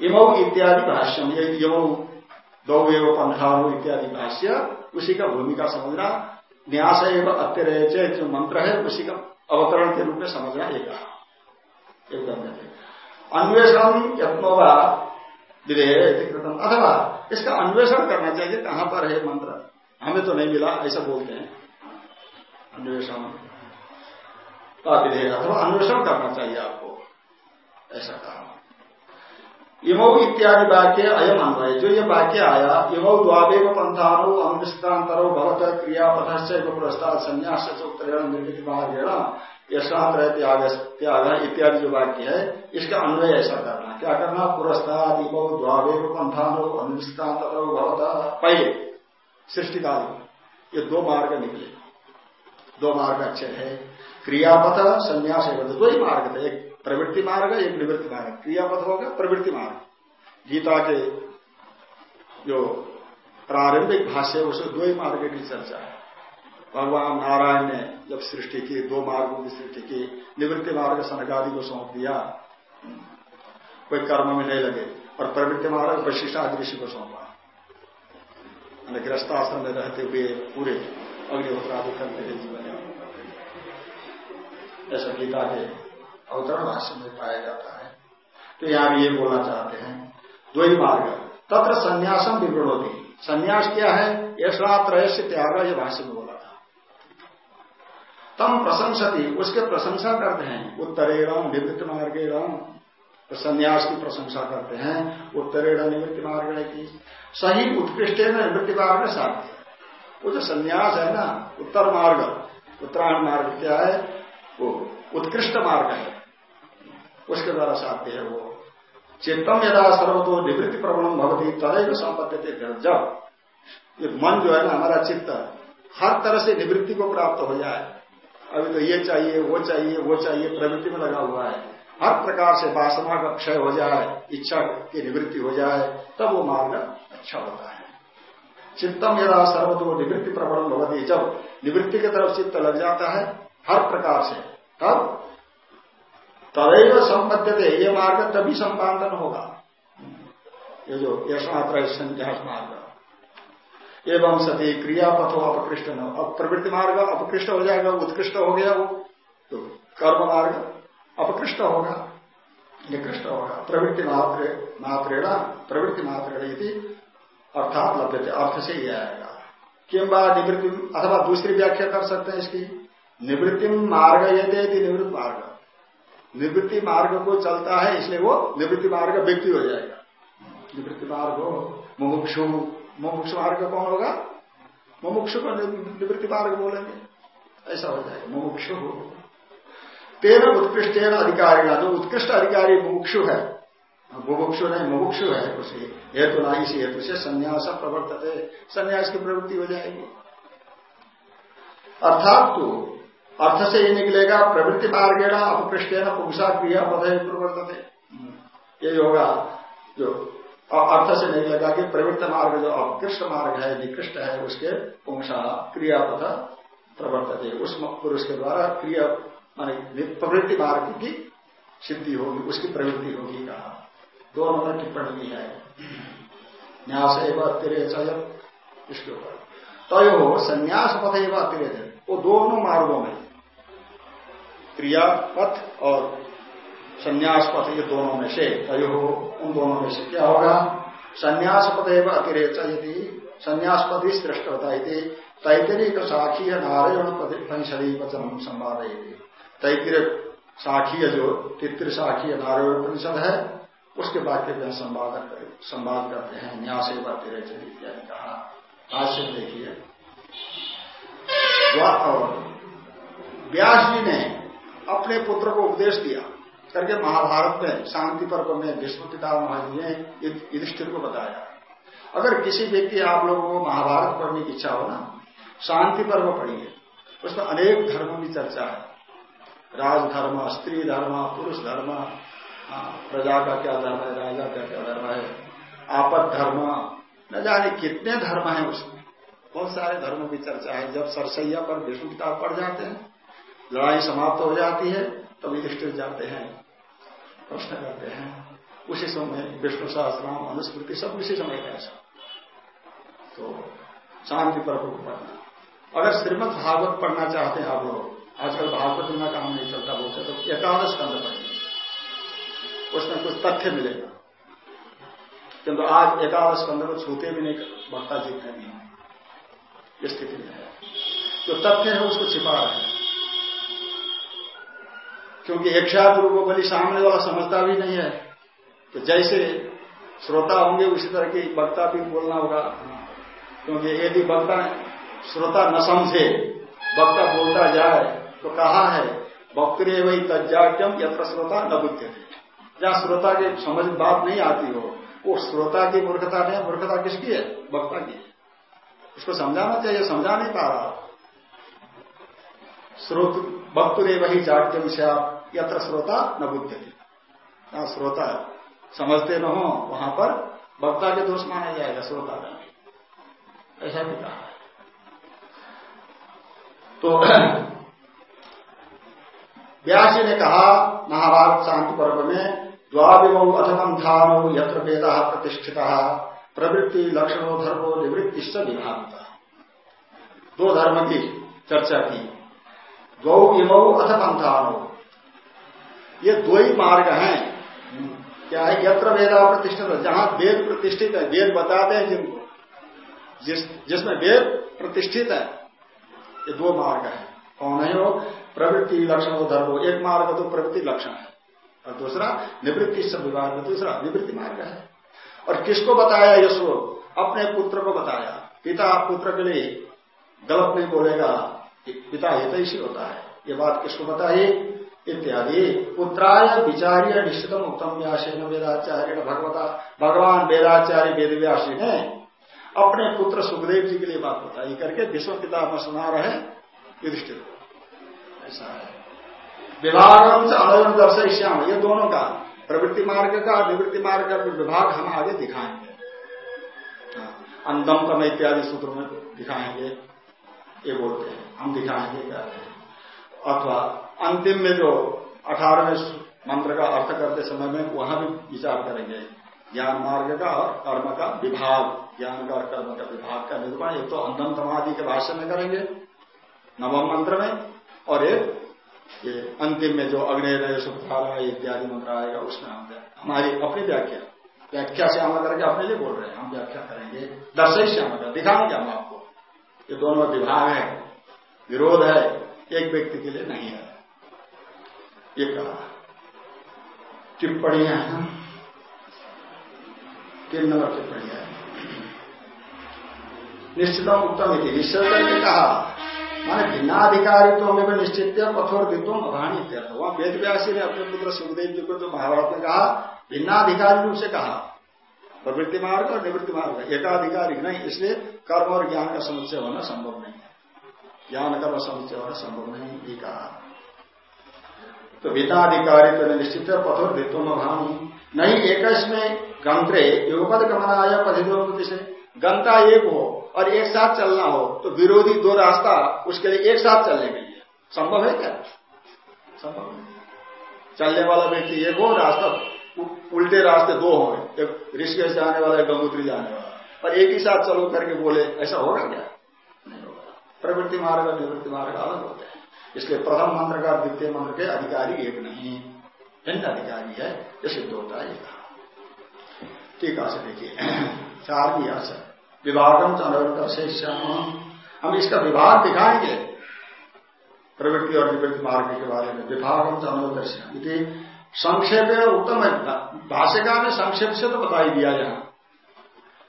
इमौ इत्यादि भाष्यम ये यमौ दौ इत्यादि भाष्य उसी का भूमिका समझना, न्यास एवं अत्यरय जो मंत्र है, उसी का अवतरण के रूप में समझना एक अन्वेषण यत्नोवा विधेयकृतम अथवा इसका अन्वेषण करना चाहिए, कहाँ पर है मंत्र? हमें तो नहीं मिला, ऐसा बोलते हैं। अन्वेषण। का विधेयक अथवा अन्वेषण करना चाहिए आपको। ऐसा कहा। इमो इत्यादि वाक्य अयम अन्वय। जो ये वाक्य आया इमो द्वावेग पंथानो अनुष्ठान्तरो भवत क्रियापथ से पुरस्ताद संन्यास निर्मित मार्गेण यशांत त्याग इत्यादि जो वाक्य है, इसका अन्वय ऐसा करना। क्या करना? पुरस्ताद इमो द्वावेग पंथानो अनुष्ठान्तरो भवत पहले सृष्टिकाल। ये दो मार्ग निकले। दो मार्ग अच्छे है। क्रियापथ, संन्यास दो ही मार्ग थे। एक प्रवृत्ति मार्ग एक निवृत्ति मार्ग, क्रियापद होगा प्रवृत्ति मार्ग। गीता के जो प्रारंभिक भाष्य उसमें दो ही मार्ग की चर्चा है। भगवान नारायण ने जब सृष्टि की, दो मार्गों की सृष्टि की, निवृत्ति मार्ग सनकादि को सौंप दिया, कोई कर्म में नहीं लगे, और प्रवृत्ति मार्ग वशिष्ठ ऋषि को सौंपा। गृहस्थाश्रम में रहते हुए पूरे अग्निहोत्रादि करते जीवन ऐसा गीता के अवतरण भाष्य में पाया जाता है। तो यहाँ ये बोलना चाहते हैं। दो ही मार्ग। तत्र संन्यासम विवरण होती संन्यास क्या है? यशात्रय से त्याग ये भाष्य में बोला था। तम प्रशंसती। उसके प्रशंसा करते हैं। उत्तरेण निवृत्त मार्गेण तो संन्यास की प्रशंसा करते हैं। उत्तरेण निवृत्ति मार्ग की। सही उत्कृष्ट निवृत्ति मार्ग साध्य। वो जो संन्यास है ना, उत्तर मार्ग, उत्तरायण मार्ग क्या है? वो उत्कृष्ट मार्ग है। उसके द्वारा साध्य है वो। चित्तम यदा सर्वतो निवृत्ति प्रवणम भवती, तदैव संपत्ति जब। ये मन जो है ना, हमारा चित्त हर तरह से निवृत्ति को प्राप्त हो जाए, अभी तो ये चाहिए, वो चाहिए वो चाहिए, प्रवृत्ति में लगा हुआ है। हर प्रकार से वासना का क्षय हो जाए, इच्छा की निवृत्ति हो जाए, तब वो मार्ग अच्छा होता है। चित्तम यदा सर्वतो निवृत्ति प्रवण भवती, जब निवृत्ति की तरफ़ चित्त लग जाता है, हर प्रकार से, तब तदैव संबद्ध ये मार्ग तभी संपादन होगा। ये जो यशमात्र संध्यास मार्ग। एवं सती क्रियापथ हो अपकृष्ट न। अब प्रवृत्ति मार्ग अपकृष्ट हो जाएगा, उत्कृष्ट हो गया वो तो कर्म मार्ग अपकृष्ट होगा, निकृष्ट होगा। प्रवृत्ति मात्र, मात्रेण, प्रवृत्ति मात्रेण अर्थात लभ्य अर्थ से ही आएगा। किंबा निवृत्ति अथवा दूसरी व्याख्या कर सकते हैं इसकी। निवृत्ति मार्ग यदि निवृत्त मार्ग। निवृत्ति मार्ग को चलता है, इसलिए वो निवृत्ति मार्ग व्यक्ति हो जाएगा। निवृत्ति मार्ग हो, मुमुक्षु, मुमुक्ष मार्ग कौन होगा? मुमुक्षु को निवृत्ति मार्ग बोलेंगे। ऐसा हो जाएगा, मुमुक्षु हो। तेरह उत्कृष्ट अधिकारी जो उत्कृष्ट अधिकारी मुमुक्षु है, मुमुक्षु नहीं, मुमुक्षु है, उसे हेतु ना, इसी हेतु से संन्यास प्रवर्तते, संन्यास की प्रवृत्ति हो जाएगी। अर्थात तो अर्थ से ही निकलेगा, प्रवृत्ति मार्गेण अपकृष्ट पुंसा क्रिया पदय प्रवर्तते। यही होगा जो अर्थ से नहीं लगा कि प्रवृत्त मार्ग जो अपकृष्ट मार्ग है, निकृष्ट है, उसके पुंसा क्रियापद प्रवर्तते। उस पुरुष के द्वारा क्रिया, माने प्रवृत्ति मार्ग की सिद्धि होगी, उसकी प्रवृत्ति होगी कहा। दो नंबर टिप्पणी है। न्यास एवं अतिरेक इसके ऊपर। तय हो संन्यास पथ एवं अतिरेक वो दोनों मार्गों में क्रिया, पथ और संन्यास पथ, ये दोनों में से तयो, उन दोनों में से क्या होगा? संन्यास पद एवं अतिरेक यदि संन्यास पद ही श्रेष्ठ होता है तैतरिक साखी नारायण पंचरी वचन संवाद तैतरिक साखी जो तित्र साखी नारायण परिषद है, उसके वाक्य में संवाद संवाद करते हैं। न्यास एवं अतिरेक इत्यादि कहा। से देखिए। व्यास जी ने अपने पुत्र को उपदेश दिया। करके महाभारत में शांति पर्व में विष्णु पितामह जी ने युधिष्ठिर को बताया। अगर किसी व्यक्ति आप लोगों को महाभारत पढ़ने की इच्छा हो ना, शांति पर्व पढ़िए। उसमें अनेक धर्मों की चर्चा है। राजधर्म स्त्री धर्म पुरुष धर्म प्रजा का क्या धर्म है, राजा का क्या धर्म है, आपद धर्म, न जाने कितने धर्म है उसमें। बहुत सारे धर्मों की चर्चा है। जब सरसैया पर विष्णु किताब पढ़ जाते हैं लड़ाई समाप्त हो जाती है, तब युधिष्ठिर जाते हैं, प्रश्न करते हैं। उसी समय विष्णु सहस्राम अनुस्मृति, सब उसी समय का ऐसा तो शांति पर्व को पढ़ना अगर श्रीमद भागवत पढ़ना चाहते हैं आप लोग, आजकल भागवत में काम नहीं चलता बोलते तो एकादश कंद पढ़िए। उसमें कुछ तथ्य मिलेगा। किंतु आज एकादश कंध को छूते भी नहीं वक्ता जीतने नहीं। स्थिति में है। जो तथ्य है, उसको छिपा रहे हैं क्योंकि एक गुरु को बलि सामने वाला समझता भी नहीं है। तो जैसे श्रोता होंगे, उसी तरह की वक्ता भी बोलना होगा। क्योंकि यदि वक्ता, श्रोता न समझे, वक्ता बोलता जाए तो कहा है, वक्तरे वही तज्जाट्यम यत्र श्रोता न बुद्ध जहाँ श्रोता की समझ बात नहीं आती हो, वो श्रोता की मूर्खता नहीं मूर्खता किसकी है? वक्ता की इसको समझाना चाहिए, समझा नहीं पा रहा। श्रोत, वक्तरे वही जाट्यम से आप यत्र श्रोता न बुद्ध थे श्रोता समझते न हो, वहाँ पर वक्ता के दोष माना जाएगा श्रोता का। ऐसा भी कहा तो व्यास ने कहा, महाभारत शांति पर्व में द्वाविमो अथम धानो यत्र वेद प्रतिष्ठित, प्रवृत्ति लक्षणों धर्मो निवृत्ति विभाग दो धर्म की चर्चा की। दो इमो अथम धानो ये दो ही मार्ग हैं। क्या है? यत्र वेदा प्रतिष्ठित। जहाँ वेद प्रतिष्ठित है, वेद बताते हैं जिनको। जिस, जिसमें वेद प्रतिष्ठित है, ये दो मार्ग है। कौन है वो? प्रवृत्ति लक्षण वो धर्म। हो एक मार्ग तो प्रवृत्ति लक्षण है, और दूसरा निवृत्ति विभाग में दूसरा निवृत्ति मार्ग है। और किसको बताया यशो अपने पुत्र को बताया। पिता पुत्र के लिए गलत नहीं बोलेगा पिता हित होता है। ये बात किसको बताइए इत्यादि। पुत्राय विचार्य निश्चितम उत्तम व्यासेन वेदाचार्य भगवता भगवान वेदाचार्य वेद व्यासी ने अपने पुत्र सुखदेव जी के लिए बात बताई करके विश्व पिता में सुना रहे युधिष्ठिर। ऐसा है। विभागम से अनवन दर्शय श्याम ये दोनों का प्रवृत्ति मार्ग का निवृत्ति मार्ग का विभाग हम आगे दिखाएँगे। हाँ, अंदम तम इत्यादि सूत्रों में दिखाएँगे। ये बोलते हैं। हम दिखाएँगे अथवा अंतिम में जो अठारहवें मंत्र का अर्थ करते समय में वहाँ भी विचार करेंगे। ज्ञान मार्ग का और कर्म का विभाग। ज्ञान का और कर्म का विभाग का निर्माण एक तो अंधम समाधि के भाषण में करेंगे। नवम मंत्र में और एक, ये अंतिम में जो अग्नि सुखारा इत्यादि मंत्र आएगा, उसमें हम हमारी अपनी व्याख्या। व्याख्या हम करके अपने लिए बोल रहे हैं। हम व्याख्या करेंगे। दर्शय से हम दिखाएँगे हम आपको। ये दोनों विभाग है। विरोध है। एक व्यक्ति के लिए नहीं है। ये कहा। टिप्पणियाँ हैं। तीन नंबर टिप्पणियाँ निश्चित उत्तम इति निश्चित ने कहा, माने भिन्नाधिकारित्व में निश्चित कठोर दित्व अभानी इत्यर्थ वहाँ वेद व्यासी ने अपने पुत्र सुखदेव जी को जो महाभारत में कहा भिन्नाधिकारी रूप से कहा। प्रवृत्ति मार्ग और निवृत्ति मार्ग। एकाधिकारी नहीं, इसलिए कर्म और ज्ञान का समुच्चय होना संभव नहीं है। ज्ञान कर्म समुच्चय होना संभव नहीं, ये कहा। तो विताधिकारी तो निश्चित है कठोर दित्व भावी नहीं एक में गंत्रे युगपद गमनाय पथित से गंता एक हो और एक साथ चलना हो तो विरोधी दो रास्ता उसके लिए एक साथ चलने के लिए। संभव है क्या? संभव चलने वाला व्यक्ति एक हो, रास्ता उल्टे रास्ते दो हो, एक ऋषिकेश जाने वाला, एक गंगोत्री जाने वाला। और एक ही साथ चलो करके बोले, ऐसा होगा क्या? नहीं होगा। प्रवृत्ति मार्ग और निवृत्ति मार्ग अलग होते हैं। इसलिए प्रथम मंत्र का द्वितीय मंत्र के अधिकारी एक नहीं, भिन्न अधिकारी है ये सिद्ध होता है ठीक है देखिए। चार भी अर्थ विभागम चंद्र श्याम हम इसका विभाग दिखाएँगे, प्रवृत्ति और निवृत्ति मार्ग के बारे में। विभागम चंद्र संक्षेप उत्तम है। भाषिका ने संक्षेप से तो बता ही दिया यहाँ।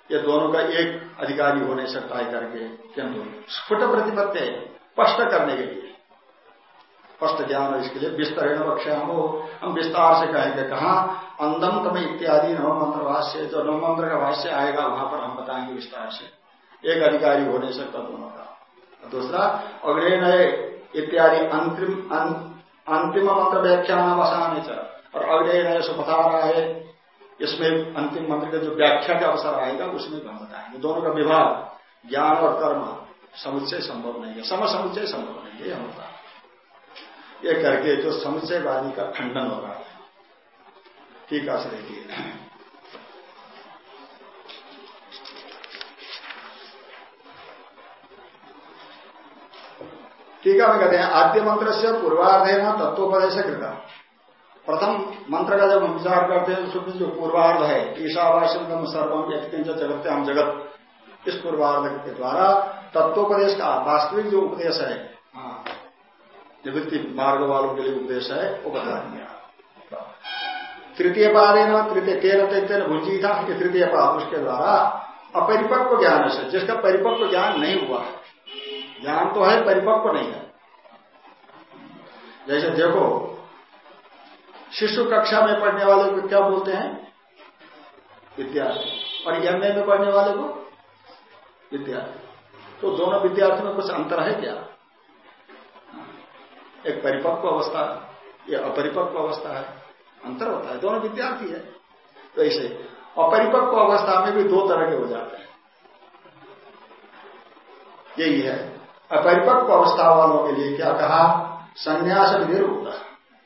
ये दोनों का एक अधिकारी हो नहीं सकता है करके किंतु स्फुट प्रतिपत्ति स्पष्ट करने के लिए। स्पष्ट ज्ञान है इसके लिए विस्तरण पक्षा हो हम विस्तार से कहेंगे कहा? अंदम तम इत्यादि नव मंत्र भाष्य जो नव मंत्र का भाष्य आएगा वहाँ पर हम बताएँगे विस्तार से। एक अधिकारी हो नहीं सकता दोनों का दूसरा अग्रे नए इत्यादि अंतिम अं, अंतिम मंत्र व्याख्या नाम आसान और अग्रे नए सो बता रहा है इसमें अंतिम मंत्र का जो व्याख्या का अवसर आएगा उसमें हम बताएँगे। दोनों का विभाग ज्ञान और कर्म समुच्चय संभव नहीं है। सम समुच्चय संभव नहीं है हम बता ये करके जो समुच्चयवादी का खंडन होगा। ठीक है देखिए टीका में कहते हैं, आद्य मंत्र से पूर्वार्ध तत्वोपदेश कृता प्रथम मंत्र का जब हम विचार करते हैं तो जो पूर्वार्ध है ईशावासन सर्वम यत्किंच जगत हम जगत। इस पूर्वार्ध के द्वारा तत्वोपदेश का वास्तविक जो उपदेश है निवृत्ति मार्ग वालों के लिए उपदेश है, वो बता दिया। तृतीय पाद है ना तृतीय तेरह तेरह भुंजी था कि तृतीय पाद उसके द्वारा अपरिपक्व ज्ञान से, जिसका परिपक्व ज्ञान नहीं हुआ है। ज्ञान तो है, परिपक्व नहीं है। जैसे देखो, शिशु कक्षा में पढ़ने वाले को क्या बोलते हैं? विद्यार्थी। और एमए में पढ़ने वाले को? विद्यार्थी। तो दोनों विद्यार्थी में कुछ अंतर है क्या? एक परिपक्व अवस्था ये अपरिपक्व अवस्था है, अंतर होता है, दोनों विद्यार्थी है। तो ऐसे अपरिपक्व अवस्था में भी दो तरह के हो जाते हैं। यही है, अपरिपक्व अवस्था वालों के लिए क्या कहा? संन्यास होता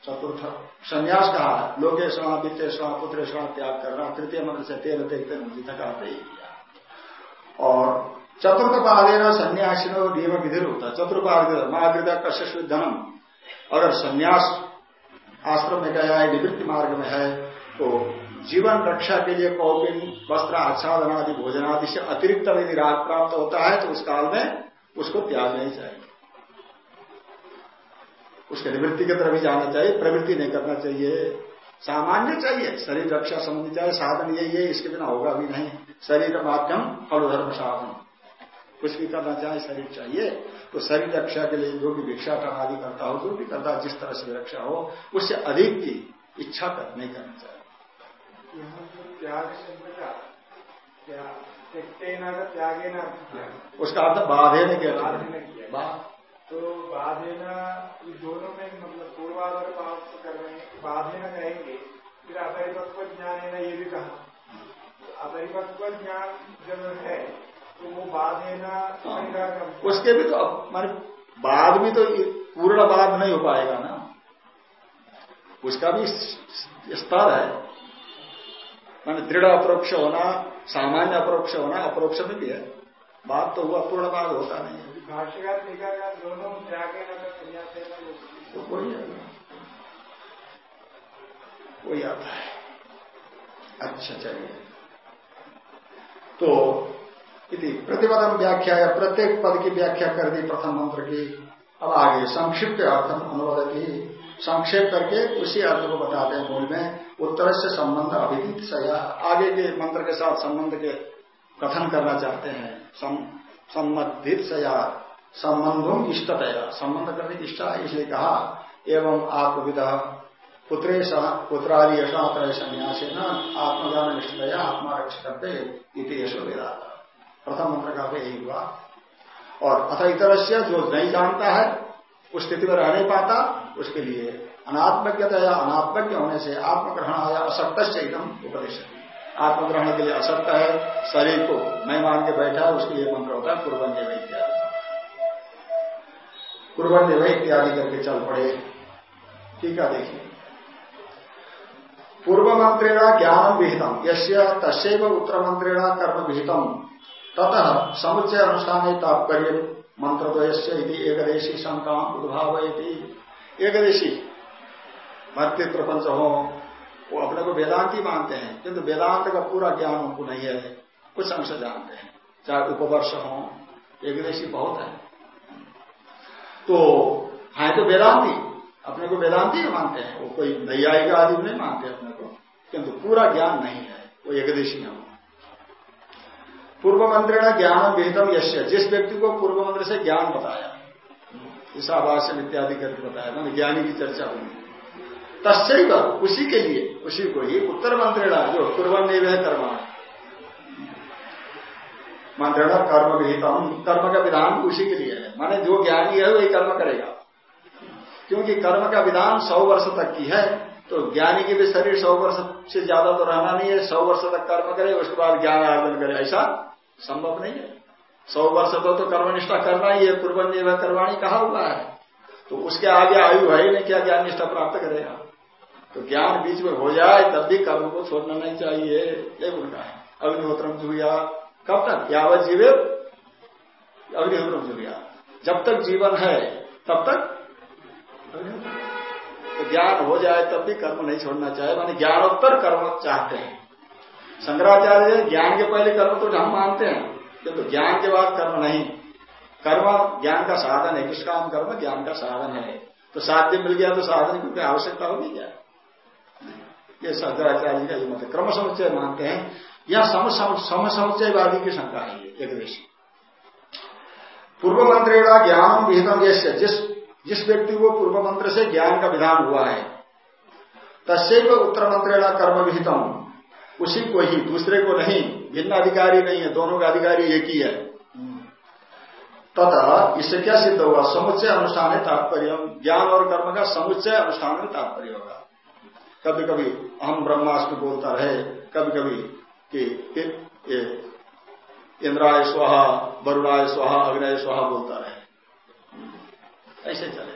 चतुर्थ। संन्यास कहा लोके स्वा वित्त स्वा पुत्र स्वा त्याग करना, तृतीय मंत्र से तेरह देखते मुझे तक ही। किया और चतुर्थ पादेना संन्यासी नियम विधि होता चतुर्पाद महाकृत कश्य धनम। अगर संन्यास आश्रम में गया है, निवृत्ति मार्ग में है तो जीवन रक्षा के लिए कौपिन, वस्त्र आच्छादन आदि भोजन आदि से अतिरिक्त यदि राग प्राप्त होता है तो उस काल में उसको त्याग नहीं चाहिए। उसके निवृत्ति की तरफ़ ही जाना चाहिए, प्रवृत्ति नहीं करना चाहिए। सामान्य चाहिए, शरीर रक्षा संबंधी चाहिए, साधन यही है, इसके बिना होगा भी नहीं। शरीर माध्यम फलोधर्म साधन। कुछ भी करना चाहे शरीर चाहिए तो शरीर रक्षा के लिए जो भी भिक्षा का आदि करता हो जो भी करता जिस तरह से रक्षा हो उससे अधिक की इच्छा कर नहीं करना चाहिए। उसका अर्थ बाधे ने किया। तो बाधे न दोनों में मतलब पूर्वाधार प्राप्त कर रहे हैं। बाधे न कहेंगे फिर अपरिपक्व ज्ञान है ना ये भी कहा। अपरिपक्व ज्ञान जब है तो वो बाद उसके भी तो मान बाद भी तो पूर्ण बाद नहीं हो पाएगा ना। उसका भी स्तर है। मान दृढ़ अपरोक्ष होना सामान्य अपरोक्ष होना अपरोक्ष में भी है। बात तो हुआ पूर्ण बाद होता नहीं है। दोनों त्यागे तो कोई कोई आता है अच्छा चलिए। तो प्रतिपदम व्याख्या है प्रत्येक पद की व्याख्या कर दी प्रथम मंत्र की। अब आगे संक्षिप्त अर्थम अनुवाद की संक्षेप करके उसी अर्थ को बताते हैं मूल में उत्तर से संबंध अभिदित सया। आगे के मंत्र के साथ संबंध के कथन करना चाहते हैं। संबंधित सया। संबंधों इष्टतया। संबंध करने की इच्छा इसलिए कहा, एवं आत्मविद पुत्रे पुत्रादि यशात्रय संन्यासी न आत्मज्ञान निष्ठतया आत्मा रक्षित इति वेदा प्रथम मंत्र का यही हुआ। और अथ इतर जो नहीं जानता है, उस स्थिति में रह नहीं पाता, उसके लिए अनात्मज्ञता या अनात्मज्ञ होने से आत्मग्रहण आया असक्त से एकदम उपदेश आत्मग्रहण के लिए असक्त है, शरीर को मैं मान के बैठा है, उसके लिए मंत्र होता है पूर्वन देव इत्यादि पूर्वन देव इत्यादि करके चल पड़े। ठीक है, देखिए। पूर्व मंत्रेणा ज्ञान विहितम। यश्य तस्व उत्तर मंत्रेणा कर्म विहितम। ततः समुच्चय अनुष्ठान तात्पर्य मंत्रद्वय एकदेशी शंका उद्भाव एकदेशी भक्ति प्रपंच हो वो अपने को वेदांति मानते हैं, किंतु वेदांत का पूरा ज्ञान उनको नहीं है, कुछ अंश जानते हैं। चाहे उपवर्ष हो, एकदेशी बहुत है। तो है तो वेदांति, अपने को वेदांति ही मानते हैं। वो कोई नैयायिका आदि नहीं मानते अपने को, किंतु पूरा ज्ञान नहीं है, वो एकदेशी है पूर्व मंत्री ने ज्ञान विहितम यश्य। जिस व्यक्ति को पूर्व मंत्र से ज्ञान बताया ईशावास्य इत्यादि करके बताया, मैंने ज्ञानी की चर्चा हुई। तस्वीर उसी के लिए, उसी को ही उत्तर मंत्रेणा जो पूर्व नहीं वह कर्म। मंत्रेणा कर्म विहितम कर्म का विधान उसी के लिए है। माने जो ज्ञानी है वही कर्म करेगा। क्योंकि कर्म का विधान सौ वर्ष तक की है तो ज्ञानी के भी शरीर सौ वर्ष से ज़्यादा तो रहना नहीं है, सौ वर्ष तक कर्म करे, उसके बाद ज्ञान आर्जन करे, ऐसा संभव नहीं है। सौ वर्ष तो, तो कर्मनिष्ठा करना ही है पूर्व निर्भर करवाणी कहा हुआ है। तो उसके आगे आयु है नहीं क्या ज्ञान निष्ठा प्राप्त करेगा तो ज्ञान बीच में हो जाए तब भी कर्म को छोड़ना नहीं चाहिए ये उनका है। अग्निहोत्रम जुया कब तक? यावत जीवे? अग्निहोत्रम जुया जब तक जीवन है तब तक? तो ज्ञान हो जाए तब भी कर्म नहीं छोड़ना चाहिए मानी ज्ञानोत्तर कर्म चाहते हैं। शंकराचार्य ज्ञान के पहले कर्म तो हम मानते हैं, किंतु तो ज्ञान के बाद कर्म नहीं। कर्म ज्ञान का साधन है किस काम कर्म ज्ञान का साधन है। तो साध्य मिल गया तो साधन की कोई आवश्यकता होगी क्या? ये शंकराचार्य का ये मत क्रम समुच्चय मानते हैं। यह सम समुच्चयवादी की शंका है एक पूर्व मंत्रेणा ज्ञान विहितम जिस जिस व्यक्ति को पूर्व मंत्र से ज्ञान का विधान हुआ है तस्व उत्तर मंत्रेणा कर्म विहितम। उसी को ही, दूसरे को नहीं, भिन्न अधिकारी नहीं है, दोनों का अधिकारी एक ही है। तथा इससे क्या सिद्ध होगा? समुच्चय अनुष्ठान है तात्पर्य, ज्ञान और कर्म का समुच्चय अनुष्ठान में तात्पर्य होगा। कभी कभी हम ब्रह्मास्त्र बोलता रहे कभी कभी कि इंद्राय स्वाहा, वरुणाय स्वाहा, अग्नय स्वाहा बोलता रहे। ऐसे चले।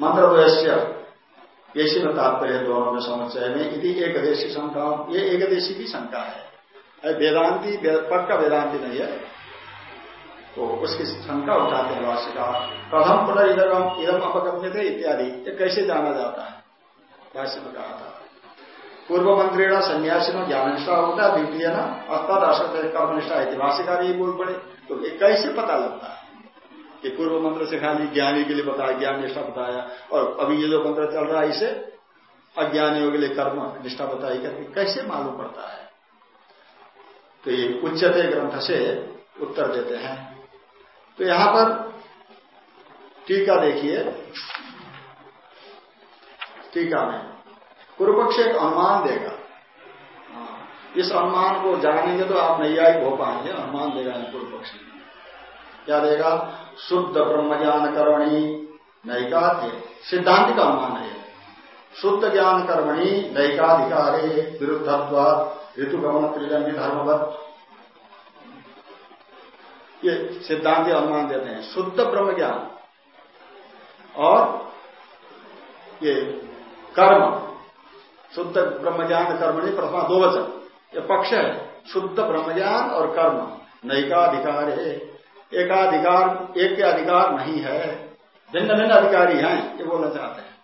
मंत्र ऐसी में तात्पर्य दोनों में समुच्चय में यदि एकदेशी शंका। ये एकदेशी की शंका है। वेदांति पक्का वेदांति नहीं है। तो उसकी शंका उठाते हैं भाष्य प्रथम पुनः इधम इधम अपगम्य थे इत्यादि। ये कैसे जाना जाता है? भाष्य में कहा था। पूर्व मंत्री सन्यासी में ज्ञान निष्ठा होता है द्वितीय ना अर्थात असत कर्मनिष्ठा भाष्यकार यही बोल पड़े। तो ये कैसे पता लगता है? कि पूर्व मंत्र से खाली ज्ञानी के लिए बताया ज्ञान निष्ठा बताया और अभी ये जो मंत्र चल रहा है इसे अज्ञानियों के लिए कर्म निष्ठा बताई करके कैसे मालूम पड़ता है? तो ये उच्चते ग्रंथ से उत्तर देते हैं। तो यहाँ पर टीका देखिए। टीका में पूर्व पक्ष एक अनुमान देगा। हाँ, इस अनुमान को जानेंगे तो आप नैयायिक हो पाएँगे। अनुमान देगा पूर्व पक्ष क्या देगा शुद्ध ब्रह्म ज्ञान कर्मणी नैकाध्य सिद्धांत का अनुमान है शुद्ध ज्ञान कर्मणी नैकाधिकारे विरुद्धत्व ऋतुगमन त्रिदंडी धर्मवत। ये सिद्धांत अनुमान देते हैं। शुद्ध ब्रह्म ज्ञान और ये कर्म। शुद्ध ब्रह्म ज्ञान कर्मणी प्रथमा दो वचन। ये पक्ष है। शुद्ध ब्रह्म ज्ञान और कर्म। नैकाधिकार। है एकाधिकार, एक के अधिकार नहीं है। भिन्न भिन्न अधिकारी हैं, ये बोलना चाहते हैं।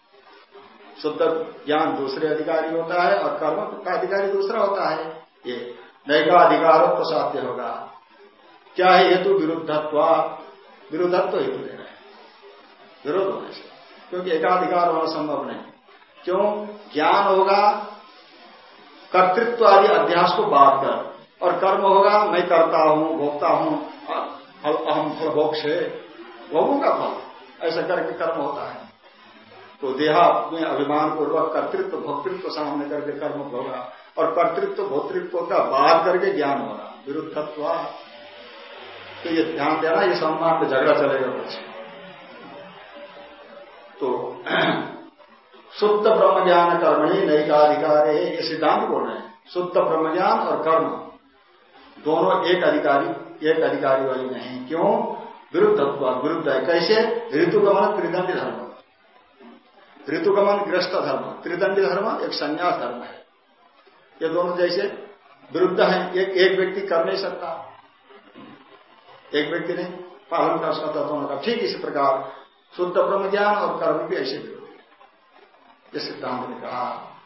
शुद्ध ज्ञान दूसरे अधिकारी होता है और कर्म का अधिकारी दूसरा होता है। ये नए का अधिकार तो साध्य होगा। क्या है हेतु? विरुद्धत्व। विरुद्धत्व हेतु दे रहे हैं। विरोध होने से। क्योंकि एकाधिकार होना संभव नहीं। क्यों? ज्ञान होगा, कर्तृत्व आदि अध्यास को बात कर और कर्म होगा, मैं करता हूँ, भोगता हूँ। अहम फल भोक्ष है भोगों का फल। ऐसा करके कर्म होता है। तो देहा में अभिमान पूर्वक कर्तृत्व, भोक्तृत्व सामने करके कर्म होगा और कर्तृत्व, भोक्तृत्व का बाध करके ज्ञान होगा। विरुद्धत्व। तो ये ध्यान देना, ये सम्मान पे झगड़ा चलेगा कुछ। तो शुद्ध ब्रह्म ज्ञान कर्मणी है ये सिद्धांत बोल रहे हैं। शुद्ध ब्रह्म ज्ञान और कर्म, दोनों एक अधिकारी एक अधिकारी वाली नहीं। क्यों? विरुद्धत्व विरुद्ध है। कैसे? ऋतुगमन त्रिदंडी धर्म। ऋतुगमन ग्रस्त धर्म। त्रिदंडी धर्म एक संन्यास धर्म है। ये दोनों जैसे विरुद्ध है। एक एक व्यक्ति कर नहीं सकता। एक व्यक्ति ने पालन कर सकता दोनों का ठीक इसी प्रकार शुद्ध ब्रह्म ज्ञान और कर्म भी ऐसे विरोध ये सिद्धांत ने कहा।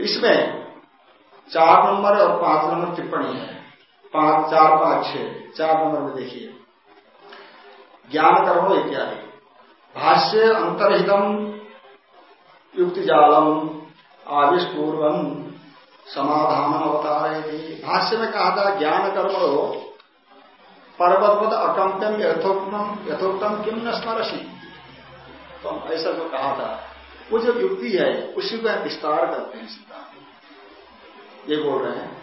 इसमें चार नंबर और पाँच नंबर टिप्पणी है। पाँच, चार, पाँच, छह, चार नंबर में देखिए। ज्ञान कर्मो इत्यादि। भाष्य अंतरहितम युक्ति जालम आविष्पूर्वम समाधान अवतार भाष्य में कहा था, ज्ञान कर्म पर्वत अकम्प्यम यथोक्तम यथोक्तम किम न स्मरसी? तो ऐसा जो कहा था, वो जो युक्ति है, उसी को विस्तार करते हैं सिद्धांत। ये बोल रहे हैं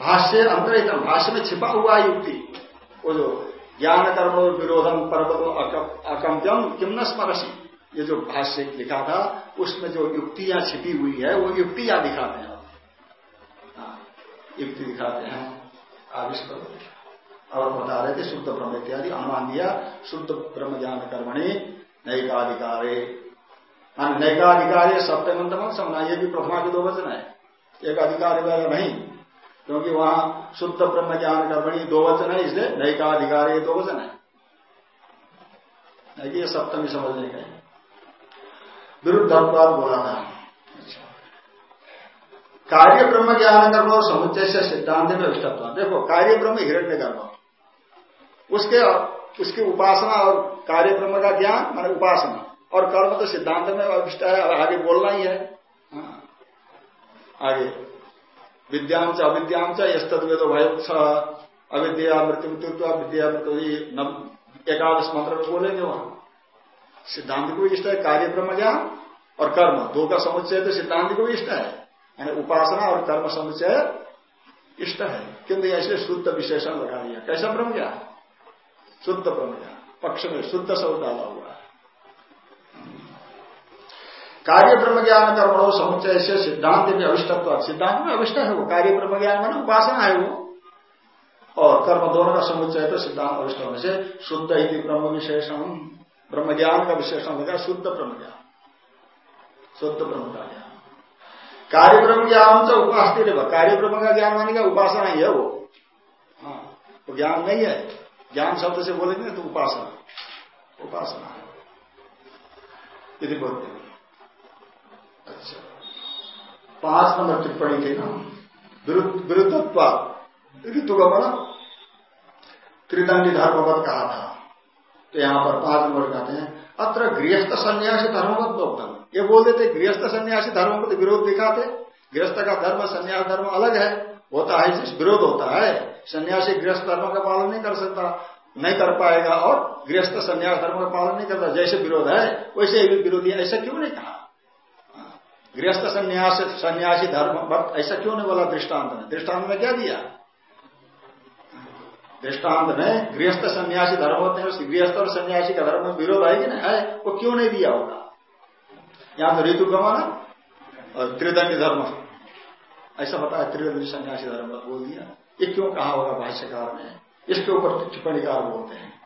भाष्य अंतरितम भाष्य में छिपा हुआ युक्ति। वो जो ज्ञान कर्म विरोधम पर्वत अकम्प्यम किम न स्मरसी। ये जो भाष्य लिखा था उसमें जो युक्तियाँ छिपी हुई है वो युक्तियाँ दिखाते हैं। हाँ, युक्ति दिखाते हैं। आविष्कार और बता रहे थे शुद्ध ब्रह्म इत्यादि। अनुमान दिया शुद्ध ब्रह्म ज्ञान कर्मणि नैकाधिकारे। हाँ नैकाधिकारी सप्तमंत मत समझना ये भी प्रथमा के दो वचन है। एक अधिकार वगैरह नहीं क्योंकि वहाँ शुद्ध ब्रह्म ज्ञान कर्मणि दो वचन है, इसलिए नैकाधिकारी दो वचन है। ये सप्तमी समझने का विरुद्धत्वाद बोला था। कार्य ब्रह्म ज्ञान कर्म और समुच्चय से सिद्धांत में इष्टत्व देखो, कार्य ब्रह्म हिरण्य कर्म उसके, उसकी उपासना और कार्य ब्रह्म का ज्ञान, मान उपासना। और कर्म तो सिद्धांत में अभिष्ट है, और आगे बोलना ही है। विद्यांश अविद्यांश यस्तवेदो भय अविद्या मृत्यु मृत्यु विद्या मृत्यु एकादश मंत्र में बोलेंगे वहाँ। सिद्धांत को इष्ट है, कार्य ब्रह्म ज्ञान और कर्म, दो का समुच्चय तो सिद्धांत को इष्ट है। यानी उपासना और कर्म समुच्चय इष्ट है। किंतु ऐसे शुद्ध विशेषण लगा दिया। कैसा ब्रह्म ज्ञान? शुद्ध ब्रह्म ज्ञान। पक्ष में शुद्ध शब्द डाला हुआ है। कार्य ब्रह्म ज्ञान कर्मणों समुच्चय से सिद्धांत में अविष्टत्व सिद्धांत में अविष्ट। है वो कार्य ब्रह्म ज्ञान में उपासना है वो और कर्म दोनों का समुच्चय तो सिद्धांत अविष्ट होने से। शुद्ध ही ब्रह्म विशेषण ब्रह्म ज्ञान का विशेषण हो गया शुद्ध ब्रह्म ज्ञान शुद्ध ब्रह्म का ज्ञान कार्य ब्रह्म ज्ञान तो उपास कार्य ब्रह्म का ज्ञान मानेगा उपासना ही है वो। हाँ ज्ञान नहीं है। ज्ञान शब्द से बोलेंगे तो उपासना। उपासना है। यदि बोलते अच्छा पाँच नंबर टिप्पणी के नाम विरुद्धत्व। ऋतुगमन त्रिदंडी धर्मवत कहा था। तो यहाँ पर पाँच नंबर कहते हैं, अत्र गृहस्थ सन्यासी धर्मवत प्रोक्तम ये बोल देते, गृहस्थ सन्यासी धर्म विरोध दिखाते। गृहस्थ का धर्म, सन्यास धर्म अलग है। होता है जिस विरोध होता है, सन्यासी गृहस्थ धर्म का पालन नहीं कर सकता, नहीं कर पाएगा और गृहस्थ सन्यास धर्म का पालन नहीं करता। जैसे विरोध है, वैसे विरोधी। ऐसा क्यों नहीं कहा? गृहस्थ सन्यास, सन्यासी धर्म, भक्त, ऐसा क्यों नहीं बोला दृष्टांत ने? दृष्टांत में क्या दिया? दृष्टांत में गृहस्थ सन्यासी धर्म होते हैं, गृहस्थ और सन्यासी का धर्म में विरोध है कि नहीं? है, वो क्यों नहीं दिया होगा? यहाँ तो ऋतु गमन और त्रिदंडी धर्म ऐसा बताया त्रिदंडी सन्यासी धर्म बोल दिया। ये क्यों कहा होगा भाष्यकार ने? इसके ऊपर टिप्पणीकार बोलते हैं।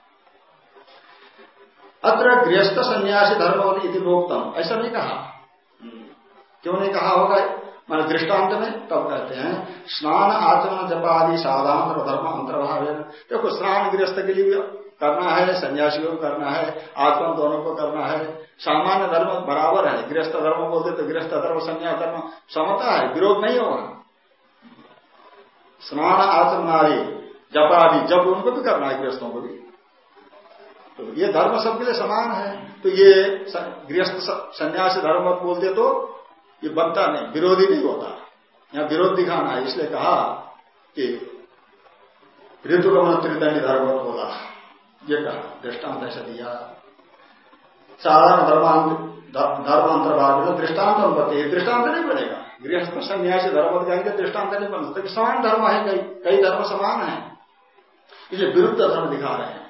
अत्र गृहस्थ सन्यासी धर्म होती इति लोकतम ऐसा नहीं कहा। क्यों नहीं कहा होगा? मान दृष्टांत में तब कहते हैं, स्नान आचरण जप आदि साधारण और धर्म अंतर्भाव। है देखो, स्नान गृहस्थ के लिए करना है, सन्यासियों को करना है, आत्मा दोनों को करना है। सामान्य धर्म बराबर है। गृहस्थ धर्म बोलते तो गृहस्थ धर्म, संन्यास धर्म समता है, विरोध नहीं होगा। स्नान आचरण आदि जप आदि जब उनको भी करना है, गृहस्थों को भी। तो ये धर्म सबके लिए समान है। तो ये गृहस्थ सन्यासी धर्म बोलते तो ये बनता नहीं, विरोधी नहीं होता। यहाँ विरोध दिखाना है, इसलिए कहा कि ऋतु ऋतुगमन त्रिदंडी धर्म बोला। ये कहा, दृष्टांत ऐसा दिया। साधारण धर्मांत धर्म अंतर्भाग में दृष्टांत बनते दृष्टांत नहीं बनेगा। गृहस्थ संन्यासी धर्म कहेंगे दृष्टांत नहीं बन सकता समान धर्म है, कई कई धर्म समान है। इसे विरुद्ध धर्म दिखा रहे हैं।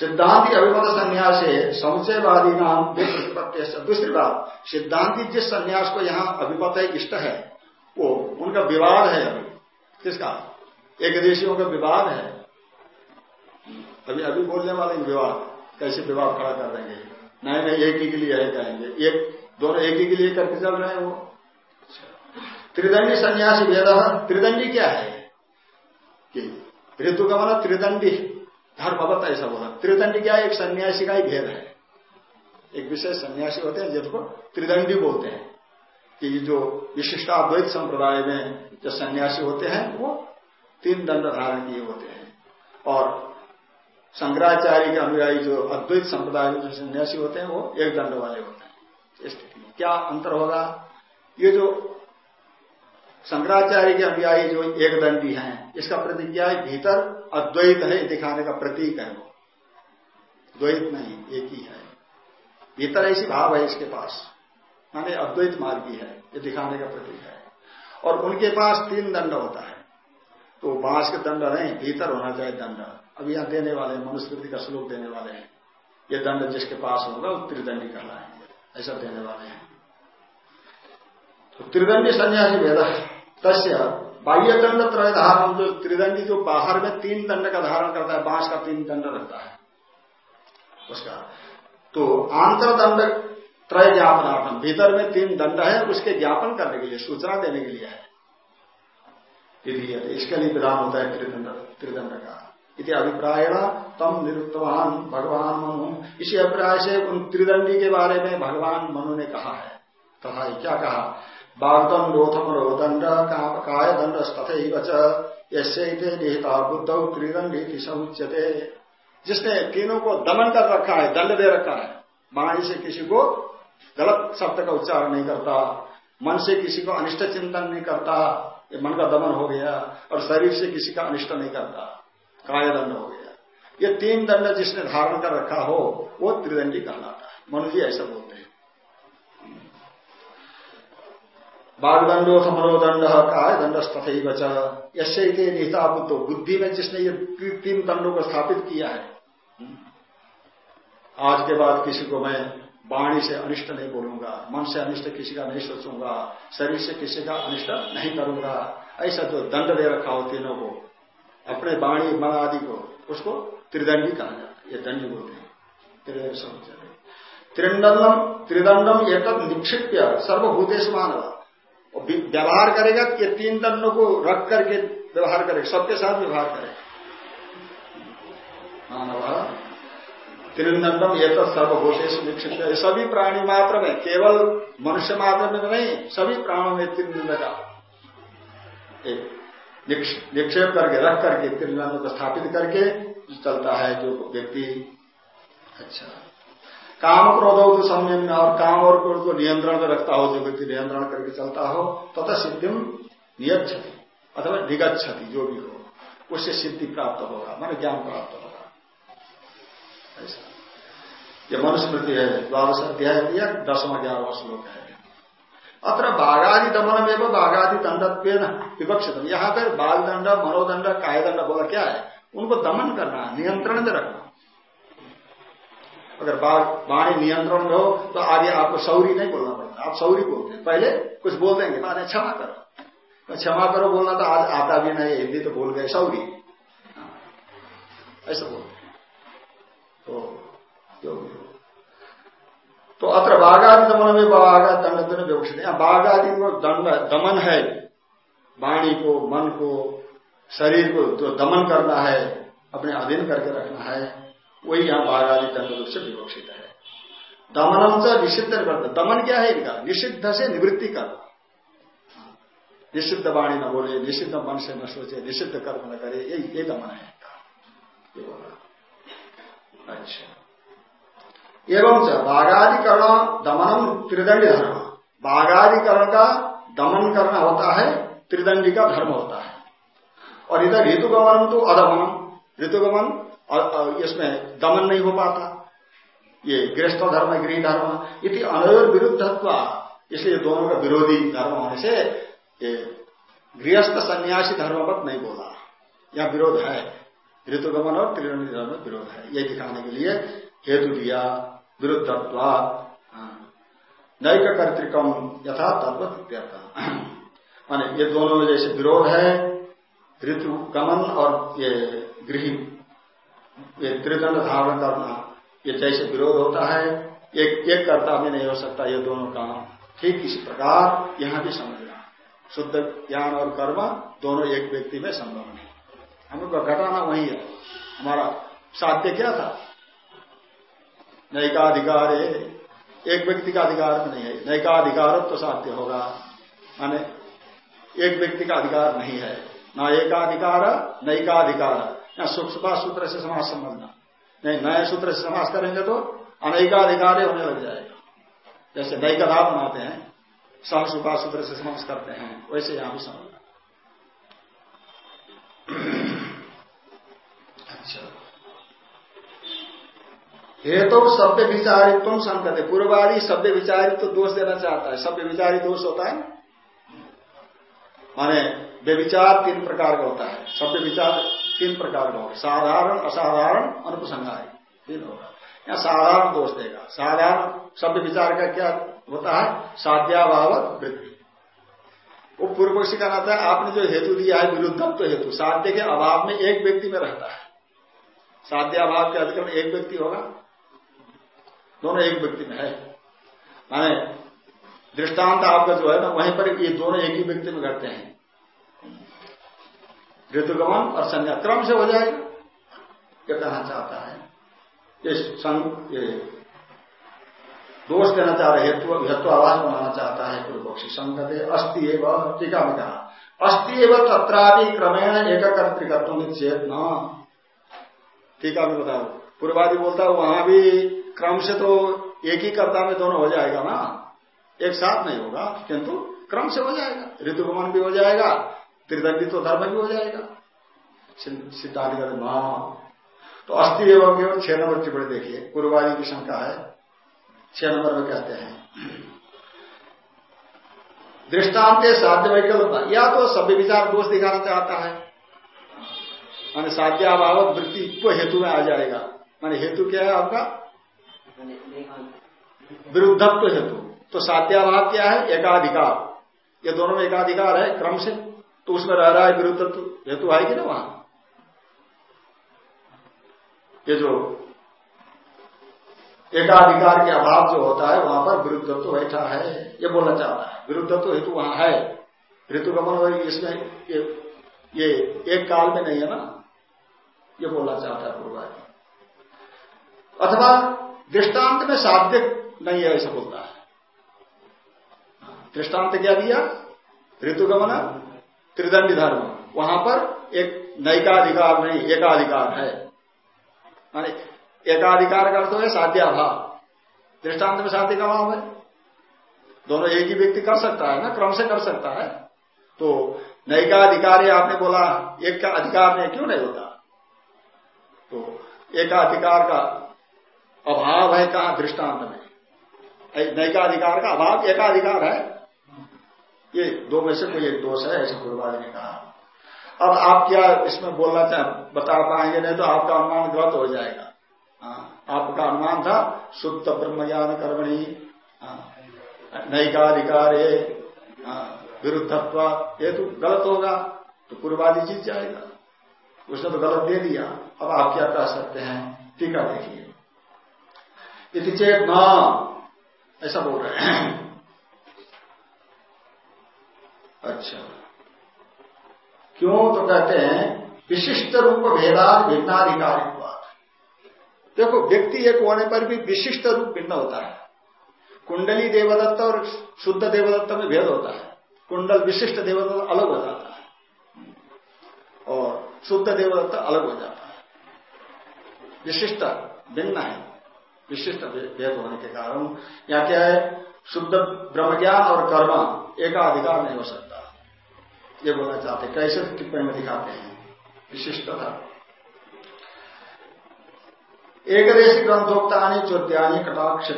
सिद्धांति अभिमत संन्यास है समुचयवादी नाम प्रतिपत्ति दूसरी बात, सिद्धांति जिस संन्यास को यहाँ अभिमत है, इष्ट है, वो उनका विवाद है अभी। किसका? एक देशियों का विवाद है। अभी अभी बोलने वाले विवाद, कैसे विवाद खड़ा कर देंगे? नहीं नहीं एक ही के लिए है कहेंगे एक, दोनों एक ही के लिए करके चल रहे हैं वो। त्रिदंडी सन्यासी वेद त्रिदंडी क्या है? कि ऋतु का मतलब त्रिदंडी धर्मवत ऐसा बोला। त्रिदंडी क्या एक सन्यासी का ही भेद है। एक विशेष सन्यासी होते हैं, जिसको त्रिदंडी बोलते हैं। कि जो विशिष्टाद्वैत संप्रदाय में जो सन्यासी होते हैं, वो तीन दंड धारण किए होते हैं। और शंकराचार्य के अनुयायी जो अद्वैत संप्रदाय में जो सन्यासी होते हैं, वो एक दंड वाले होते हैं। स्थिति क्या अंतर होगा? ये जो शंकराचार्य के अनुयायी जो एक दंडी है, इसका प्रतीक क्या है भीतर अद्वैत है दिखाने का प्रतीक है वो। द्वैत नहीं, एक ही है। भीतर ऐसी भाव है इसके पास। माने अद्वैत मार्गी है, ये दिखाने का प्रतीक है। और उनके पास तीन दंड होता है। तो बाँस के दंड नहीं, भीतर होना चाहिए दंड। अब यहाँ देने वाले हैं, मनुस्मृति का श्लोक देने वाले हैं। ये दंड जिसके पास होगा, वो त्रिदंडी कहलाएँगे। ऐसा देने वाले हैं। तो त्रिदंडी संन्यासी वेद तस्य बाह्य दंड त्रय धारण जो त्रिदंडी जो बाहर में तीन दंड का धारण करता है, बाँस का तीन दंड रहता है। उसका। तो आंतरदंड त्रय ज्ञापनार्थम, भीतर में तीन दंड है, उसके ज्ञापन करने के लिए, सूचना देने के लिए है। इसके लिए विधान होता है त्रिदंड त्रिदंड का। इति अभिप्राय तम निरुक्तवान भगवान मनु। इसी अभिप्राय से उन त्रिदंडी के बारे में भगवान मनु ने कहा है। तथा क्या कहा? बागदंडोथम रोदंड काय दंड तथे यसे निहिता बुद्ध त्रिदंडी समुच्यते। जिसने तीनों को दमन कर रखा है, दंड दे रखा है वाणी से किसी को गलत शब्द का उच्चारण नहीं करता, मन से किसी को अनिष्ट चिंतन नहीं करता, ये मन का दमन हो गया और शरीर से किसी का अनिष्ट नहीं करता, काय दंड हो गया। ये तीन दंड जिसने धारण कर रखा हो, वो त्रिदंडी कहलाता है। मनु जी ऐसा बोलते बागदंडो समरोदंड काय दंड तथा बच यसे निहिता बुद्धो बुद्धि में जिसने ये तीन दंडों को स्थापित किया है। आज के बाद किसी को मैं वाणी से अनिष्ट नहीं बोलूँगा, मन से अनिष्ट किसी का नहीं सोचूँगा, शरीर से किसी का अनिष्ट नहीं करूँगा। ऐसा जो दंड दे रखा हो तीनों को, अपने वाणी, मन आदि को, उसको त्रिदंडी कहा जाता है। ये दंडी बोलते हैं। त्रिदंड त्रिदंडम त्रिदंडम एक निक्षिप्य सर्वभूतेश मानव। व्यवहार करेगा ये तीन दंडों को रख करके व्यवहार करेगा, सबके साथ व्यवहार करेगा। मानव त्रिदंडम ये तो सर्वभूतेश निक्षिप्त सभी प्राणी मात्र में, केवल मनुष्य मात्र में नहीं, सभी प्राणों में त्रिदंड का निक्षेप करके, रख करके त्रिदंड को स्थापित करके चलता है जो व्यक्ति। अच्छा। काम क्रोध हो तो संयम में और काम और क्रोध को नियंत्रण में रखता हो जो व्यक्ति नियंत्रण करके चलता हो तथा सिद्धि नियच्छति अथवा निगच्छति जो भी हो उससे सिद्धि प्राप्त होगा मान ज्ञान प्राप्त होगा ऐसा ये मनुस्मृति है द्वादश अध्याय दिया दसवा ग्यारहवा श्लोक है अत्र बाघादि दमन में बाघादि दंड विवक्षित यहाँ पर बाघ दंड मनोदंड कायदंड बोला क्या है उनको दमन करना नियंत्रण में रखना अगर वाणी नियंत्रण में हो तो आगे आपको सौरी नहीं बोलना पड़ता आप सौरी बोलते हैं। पहले कुछ बोल देंगे माने क्षमा करो। तो क्षमा करो बोलना तो आज आता भी नहीं हिंदी तो बोल गए सौरी। हाँ, ऐसा बोलते तो जो तो अत्र बाघादि दमन में बाघा दंड व्यवस्थित यहाँ बाघादि दंड दमन है। वाणी को मन को शरीर को जो दमन करना है अपने अधीन करके रखना है। वही यहाँ बाघादि दंड रूप से विवक्षित है। दमनम से निषिद्ध करता दमन क्या है इनका? निषिद्ध से निवृत्ति करना निषिद्ध वाणी न बोले, निषिद्ध मन से न सोचे, निषिद्ध कर्म न करे, ये ये दमन है बोला। अच्छा। एवं बाघाधिकरण दमनम त्रिदंडी धर्म बाघाधिकरण का दमन करना होता है, त्रिदंडी का धर्म होता है। और इधर ऋतुगमन तो अदमनम ऋतुगमन इसमें दमन नहीं हो पाता। ये गृहस्थ धर्म, गृह धर्म, इति अनयोर विरुद्धत्व। इसलिए दोनों का विरोधी धर्म होने से ये गृहस्थ सन्यासी धर्मवत नहीं बोला। यह विरोध है। ऋतुगमन और त्रिदंडी धर्म विरोध है। ये दिखाने के लिए हेतु दिया विरुद्धत्वा। हाँ। नैक कर्तिकम यथा तत्व माने ये दोनों में जैसे विरोध है ऋतु गमन और ये गृह ये त्रिदंड धारण करना, ये जैसे विरोध होता है, एक एक कर्ता में नहीं हो सकता ये दोनों काम। ठीक इसी प्रकार यहाँ भी समझना। शुद्ध ज्ञान और कर्म दोनों एक व्यक्ति में संभव नहीं। का घटाना वही है। हमारा साध्य क्या था? नैकाधिकार एक व्यक्ति का अधिकार नहीं है। नैकाधिकार तो साध्य होगा। माने एक व्यक्ति का अधिकार नहीं है। न एकाधिकार, नैकाधिकार। या सूक्ष्म सूत्र से समाज समझना नहीं, नए सूत्र से समाज करेंगे तो अनैकाधिकार होने लग जाएगा। जैसे नैकधा बनाते हैं सहसुपा सूत्र से समझ करते हैं, वैसे यहाँ भी समझना अच्छा। हेतु तो सभ्य विचारित्व संकते पूर्वादि सभ्य विचारित्व तो दोष देना चाहता है। सभ्य विचारी दोष होता है? माने व्यविचार तीन प्रकार का होता है। सभ्य विचार तीन प्रकार का होगा। साधारण, असाधारण अनुपसंगारी तीन होगा। यहाँ साधारण दोष देगा। साधारण शब्द विचार का क्या होता है? साध्याभाव वृद्धि। वो पूर्व पक्षी का नाता है, आपने जो हेतु दिया है विरुद्धत्व तो हेतु, साध्य के अभाव में एक व्यक्ति में रहता है। साध्याभाव के अधिकरण एक व्यक्ति होगा। दोनों एक व्यक्ति में है। माने दृष्टांत आपका जो है ना, वहीं पर ये दोनों एक ही व्यक्ति में घटते हैं। ऋतुगमन और संज्ञा क्रम से हो जाएगा। ये कहना चाहता है। ये संग, ये दोष देना चाह रहे हेतु हेतु आवाज़ बनाना चाहता है पूर्व पक्षी संगते अस्थि एवं, टीका में कहा। अस्थि एवं तत्रादि क्रमेण एक कर्तिकत्व चेत न। टीका में बताओ पूर्वादि बोलता है, वहाँ भी क्रम से तो एक ही कर्ता में दोनों हो जाएगा ना। एक साथ नहीं होगा, किंतु क्रम से हो जाएगा। ऋतुगमन भी हो जाएगा त्रिदंडी तो धर्म भी हो जाएगा सिद्धांत तो अस्थि एवं एवं छह नंबर टिप्पणी देखिए पूर्वादि की शंका है। छह नंबर में कहते हैं दृष्टांत साध्य वैकल्प या तो सभ्य विचार दोष दिखाना चाहता है, माने साध्याभाव वृत्ति तो हेतु में आ जाएगा। माने हेतु क्या है आपका? विरुद्धत्व हेतु। तो साध्याभाव क्या है? एकाधिकार। ये दोनों में एकाधिकार है, क्रम से तो उसमें रह रहा है विरुद्धत्व हेतु आएगी ना वहाँ। ये जो एकाधिकार के अभाव जो होता है वहाँ पर विरुद्धत्व बैठा है ये बोलना चाहता है। विरुद्धत्व हेतु वहाँ है। ऋतुगमन इसमें ये, ये एक काल में नहीं है ना? ये बोलना चाहता है पूर्वाजी अथवा दृष्टांत में साध्य नहीं है ऐसा बोलता है। दृष्टांत क्या दिया? ऋतुगमन त्रिदंडी धर्म वहाँ पर एक नैकाधिकार नहीं, एकाधिकार है। माने एकाधिकार का अर्थ है साध्याभाव। दृष्टांत में साध्य का भाव है। दोनों एक ही व्यक्ति कर सकता है ना, क्रम से कर सकता है। तो नैकाधिकार आपने बोला, एक का अधिकार नहीं, क्यों नहीं होता? तो एकाधिकार का अभाव है कहा दृष्टांत में। नैकाधिकार का अभाव एकाधिकार है। ये दो में से कोई एक दोष है ऐसे पूर्वादि ने कहा। अब आप क्या इसमें बोलना चाह बता पाएँगे नहीं तो आपका अनुमान गलत हो जाएगा। हाँ, आपका अनुमान था शुद्ध ब्रह्म ज्ञान कर्मणी हाँ, नैकाधिकार हाँ, विरुद्धत्व ये तो गलत होगा तो पूर्वादि जीत जाएगा। उसने तो गलत दे दिया। अब आप क्या कह सकते हैं? टीका देखिए। इति चेत न ऐसा बोल रहे हैं। अच्छा। क्यों? तो कहते हैं, विशिष्ट रूप भेदार भिन्नाधिकारी देखो, व्यक्ति एक होने पर भी विशिष्ट रूप भिन्न होता है। कुंडली देवदत्त और शुद्ध देवदत्त में भेद होता है। कुंडल विशिष्ट देवदत्त अलग हो जाता है। और शुद्ध देवदत्त अलग हो जाता है। विशिष्ट भिन्न है। विशिष्ट भेद होने के कारण। या क्या है? शुद्ध ब्रह्मज्ञान और कर्म, एकाधिकार नहीं हो सकता। ये बोलना चाहते कैसे टिप्पणी में दिखाते हैं? विशिष्टता। एकदेशी ग्रंथोक्ता चौद्यानी कटाक्ष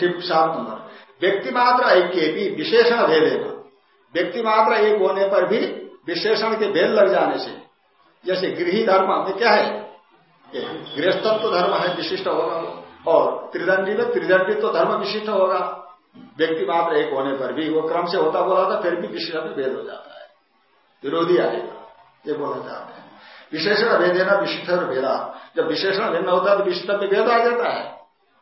टिप सात नंबर। व्यक्ति मात्र ऐक्य भी विशेषण भेदेगा व्यक्ति मात्र एक होने पर भी विशेषण के भेद लग जाने से, जैसे गृह धर्म में क्या है? गृहस्थत्व धर्म है, विशिष्ट होगा। और त्रिदंडी में त्रिदंडी तो धर्म विशिष्ट होगा। व्यक्ति मात्र एक होने पर भी वो क्रम से होता बोला था फिर भी विशिष्ट में भेद हो जाता है। विरोधी आएगा ये बोलना चाहते हैं। विशेषण भेद है ना विशिष्ट भेदा। जब विशेषण भिन्न होता है तो विशिष्ट में भेद आ जाता है।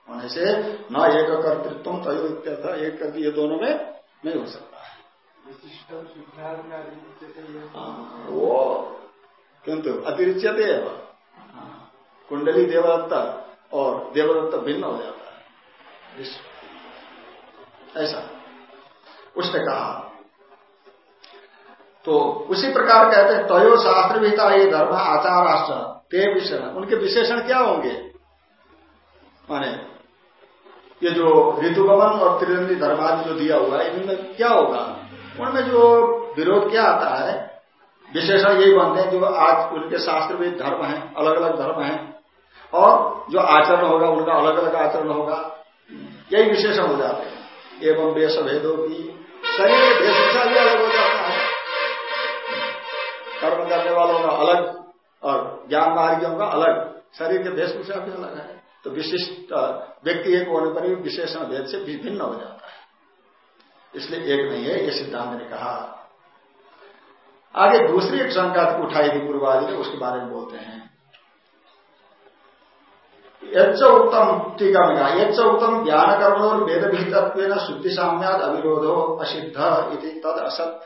होने से न एक कर्तृत्व तय एक करके ये दोनों में नहीं हो सकता है। हाँ, वो किंतु अतिरिच्यते कुंडली देवदत्ता और देवदत्त भिन्न हो जाता है। ऐसा। उसने कहा तो उसी प्रकार कहते हैं, तयो शास्त्र भी था ये धर्म आचार राष्ट्र ते विशेषण। उनके विशेषण क्या होंगे? माने, ये जो ऋतुगमन और त्रिरंगी धर्मादि जो दिया हुआ है, इनमें क्या होगा? उनमें जो विरोध क्या आता है? विशेषण यही बनते हैं, जो आज उनके शास्त्र में धर्म है अलग अलग धर्म है, और जो आचरण होगा, उनका अलग अलग आचरण होगा, यही विशेषण हो जाते हैं। एवं वेश भेदों की शरीर वेशभूषा भी अलग हो जाता है। कर्म करने वालों का अलग और ज्ञान मार्गियों का अलग। शरीर के वेशभूषा भी अलग है। तो विशिष्ट व्यक्ति एक होने पर भी विशेषण भेद से विभिन्न हो जाता है। इसलिए एक नहीं है, ये सिद्धांत ने कहा। आगे दूसरी एक शंका उठाई थी पूर्वादि ने, उसके बारे में बोलते हैं। यच्च उत्तम टीका में कहा, यच्च उत्तम ज्ञान कर्म और वेद विहित शुद्धि साम्याद अविरोधो असिद्ध इति तद असत।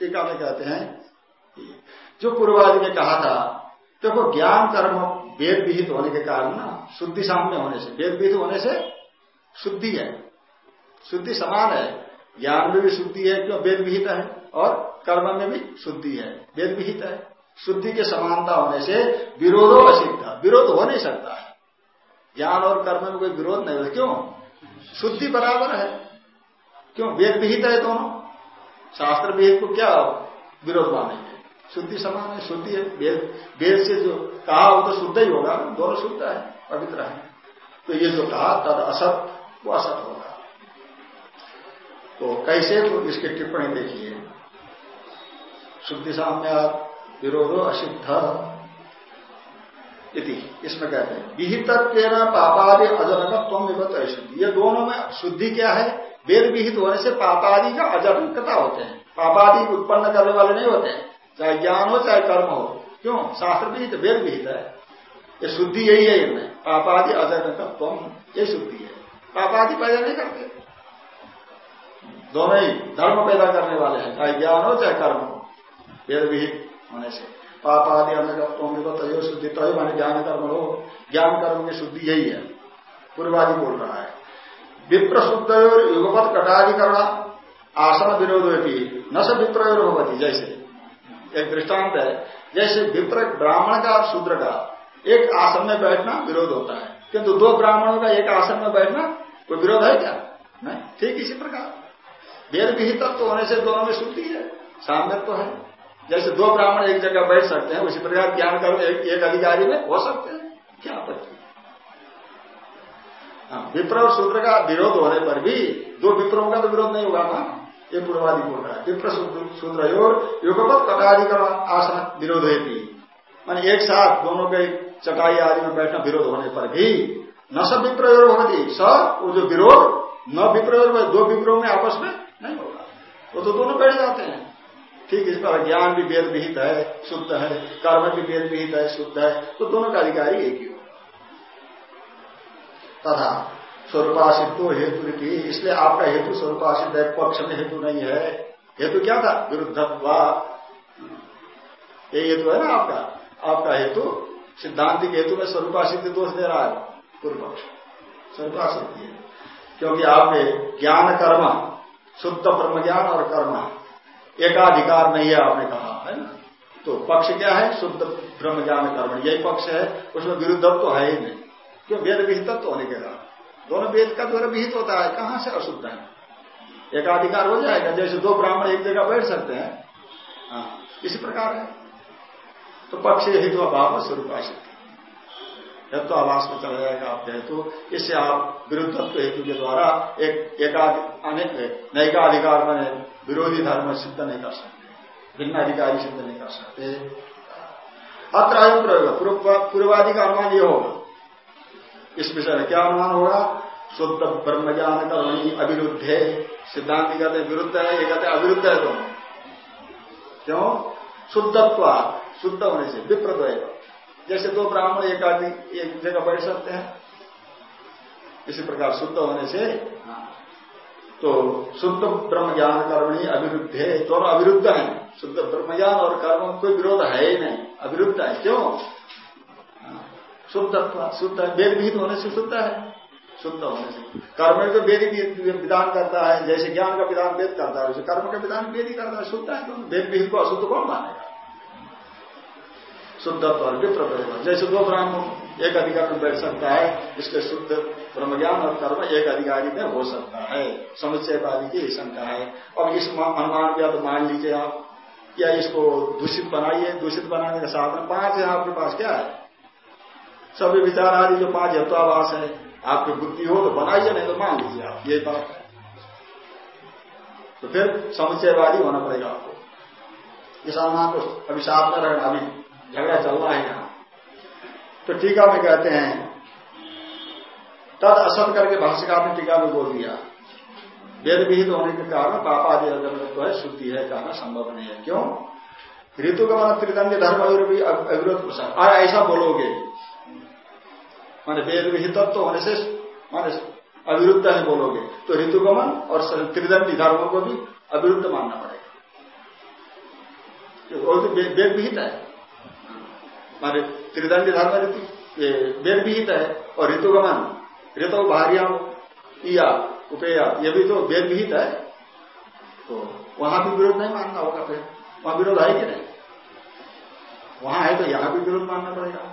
टीका में कहते हैं, जो पूर्वादि ने कहा था, देखो, ज्ञान कर्म वेद विहित होने के कारण ना, शुद्धि साम्य होने से वेद विहित होने से शुद्धि है। शुद्धि समान है। ज्ञान में भी शुद्धि है, क्यों? वेद विहित है। और कर्म में भी शुद्धि है। वेद विहित है। शुद्धि के समानता होने से विरोधो असिद्ध। विरोध हो नहीं सकता। है ज्ञान और कर्म में कोई विरोध नहीं होता। क्यों? शुद्धि बराबर है। क्यों? वेद विहित है दोनों। शास्त्र विहित को क्या विरोध मानेंगे? शुद्धि समान है, शुद्धि है। वेद वेद से जो कहा वो तो शुद्ध ही होगा। दोनों शुद्ध है, पवित्र है। तो ये जो कहा, तद असत, वो असत होगा। तो कैसे? तो इसकी टिप्पणी देखिए। शुद्धि साम्य, विरोधो असिद्ध। इति, इसमें कहते हैं। विहित पापादि अजनक तुम विगत अशुद्धि ये दोनों में शुद्धि क्या है? वेद विहित होने से पापादि का अजनकता होते हैं। पापादि उत्पन्न करने वाले नहीं होते हैं। चाहे ज्ञान हो, चाहे कर्म हो। क्यों? शास्त्र विहित, वेद विहित है। ये शुद्धि यही है इनमें। पापादि अजनक तुम ये शुद्धि है। पापादि पैदा नहीं करते। दोनों ही धर्म पैदा करने वाले हैं। चाहे ज्ञान हो, चाहे कर्म हो। वेद विहित होने से। पाप आदि अनगत्व तय शुद्धि, तय माने ज्ञान कर्म हो। ज्ञान कर्म की शुद्धि यही है। पूर्वादि बोल रहा है। विप्र शुद्ध और युगपत कटाधिकरण, आसन विरोध होती न से विप्र भगवती जैसे। एक दृष्टांत है। जैसे विप्र, ब्राह्मण का और शूद्र का, एक आसन में बैठना विरोध होता है। किंतु दो ब्राह्मणों का एक आसन में बैठना कोई विरोध है क्या? नहीं, ठीक इसी प्रकार। वेद विहित तत्व होने से दोनों में शुद्धि है। साम्य तो है। जैसे दो ब्राह्मण एक जगह बैठ सकते हैं उसी प्रकार ज्ञान कर्म एक, एक अधिकारी में हो सकते हैं। क्या आपत्ति हाँ, विप्र और शूद्र का विरोध होने पर भी दो विप्रों का तो विरोध नहीं होगा ना? ये पूर्वादि बोल रहा है। विप्र शूद्र और युगपत कटाधिकरण आसन विरोध है मान एक साथ दोनों के चटाई आदि में बैठना विरोध होने पर भी न सब विप्रयोग होती स वो जो विरोध न विप्रयोग दो विप्रों में आपस में नहीं होगा। वो तो दोनों बैठ जाते हैं। ठीक इस पर ज्ञान भी वेद विहित है, शुद्ध है, कर्म भी वेद विहित है, शुद्ध है तो दोनों का अधिकारी एक ही हो। तथा स्वरूपासित तो हेतु की इसलिए आपका हेतु स्वरूपासित है, पक्ष में हेतु नहीं है। हेतु क्या था? विरुद्धत्वा। ये हेतु है ना आपका? आपका हेतु सिद्धांतिक हेतु में स्वरूपासित दोष दे रहा है पूर्व पक्ष स्वरूपासित क्योंकि आपके ज्ञान कर्म, शुद्ध ब्रह्म ज्ञान और कर्म। एकाधिकार नहीं है, आपने कहा, है ना? तो पक्ष क्या है? शुद्ध ब्रह्म ज्ञान कर्म यही पक्ष है। उसमें विरुद्धत्व तो है ही नहीं। क्यों? वेद विहितत्व होने के कारण। दोनों वेद का द्वारा विहित होता है। कहाँ से अशुद्ध है? एकाधिकार हो जाएगा। जैसे दो ब्राह्मण एक जगह बैठ सकते हैं। हाँ इसी प्रकार है। तो पक्ष हेतु अभाव स्वरूप आशित हेतु आवास में चला जाएगा, आप हेतु इससे आप विरुद्धत्व हेतु के द्वारा एक एकाधिक अधिकार बने, विरोधी धर्म सिद्ध नहीं कर सकते, भिन्न अधिकारी सिद्ध नहीं कर सकते। अत्र प्रयोग पूर्वादि का अनुमान ये होगा। इस विषय में क्या अनुमान होगा? शुद्ध ब्रह्म ज्ञान कर्मणी अविरुद्ध है सिद्धांत कहते विरुद्ध है, ये कहते अविरुद्ध है दोनों। क्यों? शुद्धत्व शुद्ध होने से विप्रद्वय जैसे दो ब्राह्मण एक आदमी एक जगह बैठ सकते हैं। इसी प्रकार शुद्ध होने से तो शुद्ध ब्रह्म ज्ञान कर्मणी अविरुद्ध है दोनों अविरुद्ध है। शुद्ध ब्रह्म ज्ञान और कर्म कोई विरोध है ही नहीं। अविरुद्ध है, क्यों? शुद्ध शुद्ध है वेद विहित होने से शुद्ध है। शुद्ध होने से। कर्म तो वेद विधान करता है, जैसे ज्ञान का विधान वेद करता है, वैसे कर्म का विधान वेद ही करता है। शुद्ध है तो वेद विहित को अशुद्ध कौन मानेगा? शुद्धत्व और विप्र जैसे दो ब्राह्मण एक अधिकार में बैठ सकता है, इसके शुद्ध ब्रह्मज्ञान और कर्म एक अधिकारी में हो सकता है। समुच्चयवादी की शंका है। अब इस अनुमान या तो मान लीजिए आप, या इसको दूषित बनाइए। दूषित बनाने का साधन पाँच है आपके पास क्या? है सभी विचार आदि जो पाँच हेत्वाभास है, आपकी बुद्धि हो तो बनाइए, नहीं तो मान लीजिए आप। ये बात है। तो फिर समुच्चयवादी होना पड़ेगा आपको। इस अनुमान को अभी साथ में रहना अभी झगड़ा चल रहा है यहाँ। तो टीका में कहते हैं, तद असत करके भाष्यकार ने टीका में बोल दिया। वेद विहित होने के कारण पापादि अगर तो है, शुद्धि है कहना संभव नहीं है। क्यों? ऋतु का मन त्रिदंड, धर्म अविरोध प्रसार ऐसा बोलोगे। माने वेद विहित तो होने से, माने अविरुद्ध है बोलोगे। तो ऋतुगमन और त्रिदंडी धर्मों को भी अविरुद्ध मानना पड़ेगा। वेद विहित है। माने त्रिदंडी धर्म ऋतु वेद विहित है और ऋतुगमन ऋतु भार्या या उपेया ये भी तो वेद विहित है। तो वहाँ भी विरोध नहीं मानना होगा फिर वहाँ विरोध है कि नहीं? वहाँ है तो यहाँ भी विरोध मानना पड़ेगा।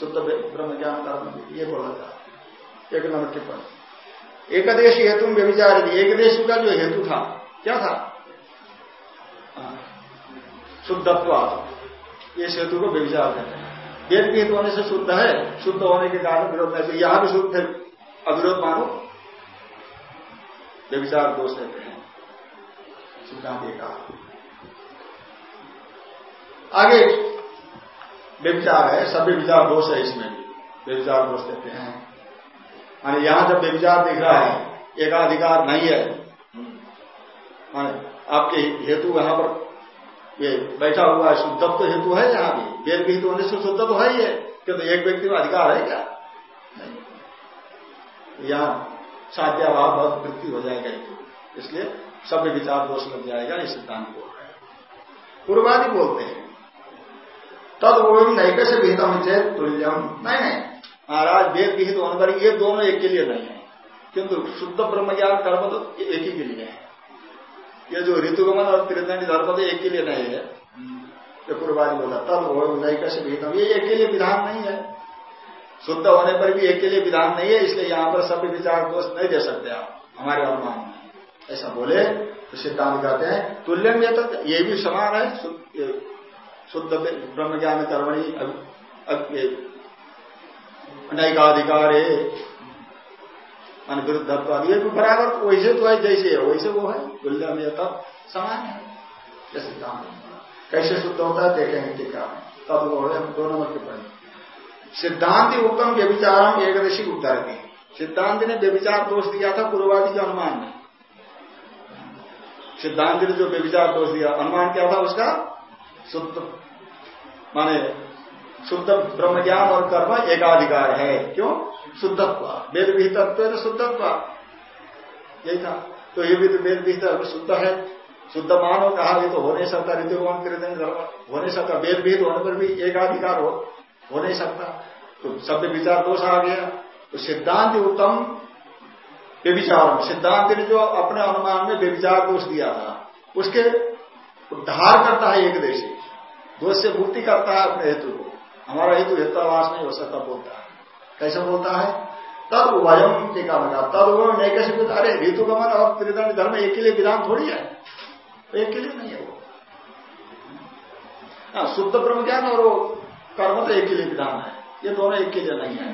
शुद्ध ब्रह्म ज्ञान कर्म ये बोला था। एक नंबर टिप्पणी एकदेश हेतु व्यविचार एकदेश का जो हेतु था क्या था? हाँ, शुद्धत्व। इस हेतु को व्यविचार कहते हैं। वेद विहित होने से शुद्ध है, शुद्ध होने के कारण विरोध नहीं तो यहाँ भी शुद्ध अविरोध मानो। व्यविचार दोष हैं। सिद्धांत का आगे व्यविचार है, सब व्यविचार दोष है इसमें। भी व्यविचार दोष देते हैं। माने यहाँ जब व्यविचार दिख रहा है, एकाधिकार नहीं है। माने आपके हेतु यहाँ पर ये बैठा हुआ शुद्धत्व तो हेतु है यहाँ भी। वेद विहित होने से शुद्ध तो है ही है। क्योंकि एक व्यक्ति में अधिकार है क्या? यहाँ साध्याभाव बहुत वृत्ति हो जाएगा हेतु इसलिए सभ्य विचार दोष लग जाएगा इस सिद्धांत बोल रहे पूर्वादि बोलते हैं, तद वो नैक से विहितम चेत तुल्यम। नहीं नहीं। महाराज, वेद विहित होने पर ये दोनों एक के लिए नहीं है। किंतु शुद्ध ब्रह्म ज्ञान कर्म तो एक ही के लिए है। ये जो ऋतुगमन और त्रिदंडी धर्म तो एक के लिए नहीं है। ये पूर्वादि बोला, तब वो नैक से विहितम ये एक के लिए विधान नहीं है। शुद्ध होने पर भी एक के लिए विधान नहीं है, इसलिए यहाँ पर सभी विचार दोष नहीं दे सकते आप। हमारे अनुमान में। ऐसा बोले तो सिद्धांत कहते हैं, तुल्य में तो ये भी समान है, शुद्ध ब्रह्म ज्ञान कर्मणी विरुद्धत्व ये भी बराबर वैसे तो है जैसे है वैसे वो है तुल्य में तब समान है ये सिद्धांत कैसे शुद्ध होता है देखेंगे टीका में तब वो है दो नंबर के टिप्पणी सिद्धांत उत्तम व्यभिचारम एकदशी उद्धार की सिद्धांत ने व्यभिचार दोष दिया था पूर्वादि के अनुमान में सिद्धांत ने जो व्यभिचार दोष दिया अनुमान क्या था उसका शुद्ध माने शुद्ध ब्रह्म ज्ञान और कर्म एकाधिकार है। क्यों? शुद्धत्व। वेद विहितत्व तो शुद्धत्व। यही था। तो ये भी तो वेद विहित शुद्ध है। शुद्ध मानो कहा, ये तो हो नहीं सकता ऋतु हो नहीं सकता। वेद विहित होने पर भी एकाधिकार हो हो नहीं सकता। तो शब्द विचार दोष आ गया। तो सिद्धांत उत्तम व्यविचार सिद्धांत ने जो अपने अनुमान में व्यविचार दोष दिया था, उसके उद्धार करता है एक देशी। दोष से मुक्ति करता है अपने हेतु को। हमारा हेतु हेतावास नहीं हो सकता बोलता है। कैसे बोलता है? तब उभयम टीका लगा तब वो नहीं कैसे बोलता? अरे ऋतु गमन और त्रिदंड धर्म एक के लिए विधान थोड़ी है। तो एक के लिए नहीं है वो। हाँ, शुद्ध ब्रह्म ज्ञान और वो कर्म तो एक के लिए विधान है। ये दोनों एक के लिए नहीं है।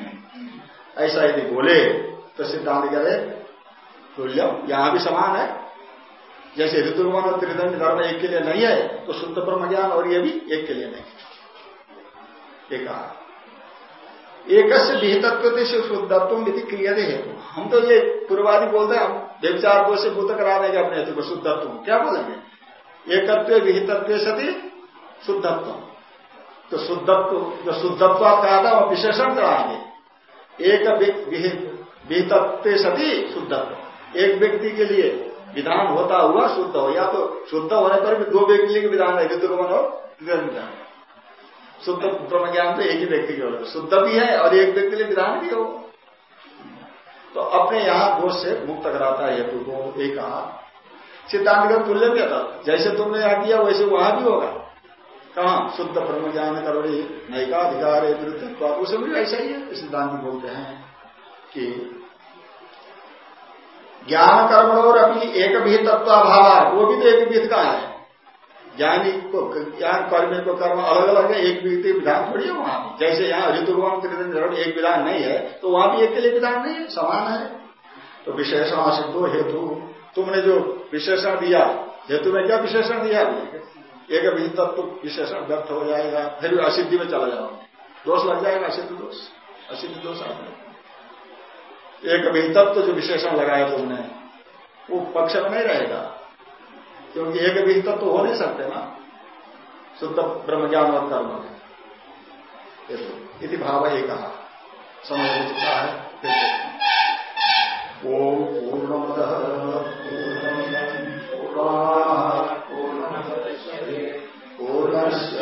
ऐसा यदि बोले तो सिद्धांत करे तुल्य यहाँ भी समान है। जैसे ऋतुगमन और त्रिदंड धर्म एक के लिए नहीं है तो शुद्ध ब्रह्म ज्ञान और ये भी एक के लिए नहीं एक एक विहितत्व से शुद्धत्व विधि क्रिया है हम तो ये पूर्वादि बोलते हैं, हम व्यवचार को से भूत करा देंगे अपने हेतु को शुद्धत्व क्या बोलेंगे? एकत्व विहितत्व सती शुद्धत्व तो शुद्धत्व जो शुद्धत्व कहा था वो विशेषण कराएँगे। एक विहितत्व सती शुद्धत्व एक व्यक्ति के लिए विधान होता हुआ शुद्ध हो, या तो शुद्ध होने पर भी दो व्यक्ति के विधान है ऋतुगमन और विधान। शुद्ध ब्रह्म ज्ञान तो एक ही व्यक्ति के हो। शुद्ध भी है और एक व्यक्ति के लिए विधान भी हो तो अपने यहाँ दोष से मुक्त कराता है हेतु को, एक कहा। सिद्धांत का तुल्य क्या था जैसे तुमने यहाँ किया, वैसे वहाँ भी होगा। कहा, शुद्ध ब्रह्म ज्ञान करोड़ी, नैकाधिकार विरुद्ध उसे भी ऐसा ही है सिद्धांत बोलते हैं कि ज्ञान कर्म और अभी एक भी तत्वाभाव वो भी तो एक विध का है। ज्ञानी को, ज्ञान कर्मी को कर्म अलग अलग है, एक व्यक्ति विधान थोड़ी है वहाँ जैसे यहाँ ऋतुगम त्रिधरण एक विधान नहीं है तो वहाँ भी एक के लिए विधान नहीं है, समान है। तो विशेषण सिद्धो हेतु। तुमने जो विशेषण दिया, हेतु में क्या विशेषण दिया? एक भी तत्व विशेषण व्यक्त हो जाएगा, फिर असिद्धि में चला जाओ। दोष लग जाएगा, असिद्ध दोष। असिद्ध दोष आता एक भी तत्व जो विशेषण लगाया तुमने, वो पक्ष में नहीं रहेगा। क्योंकि एक भी तत्व तो हो नहीं सकते ना। शुद्ध ब्रह्म ज्ञान और कर्म। इति भाव एक। कहा समय हो चुका है ओम पूर्णमद पूर्णश पूर्णमादाय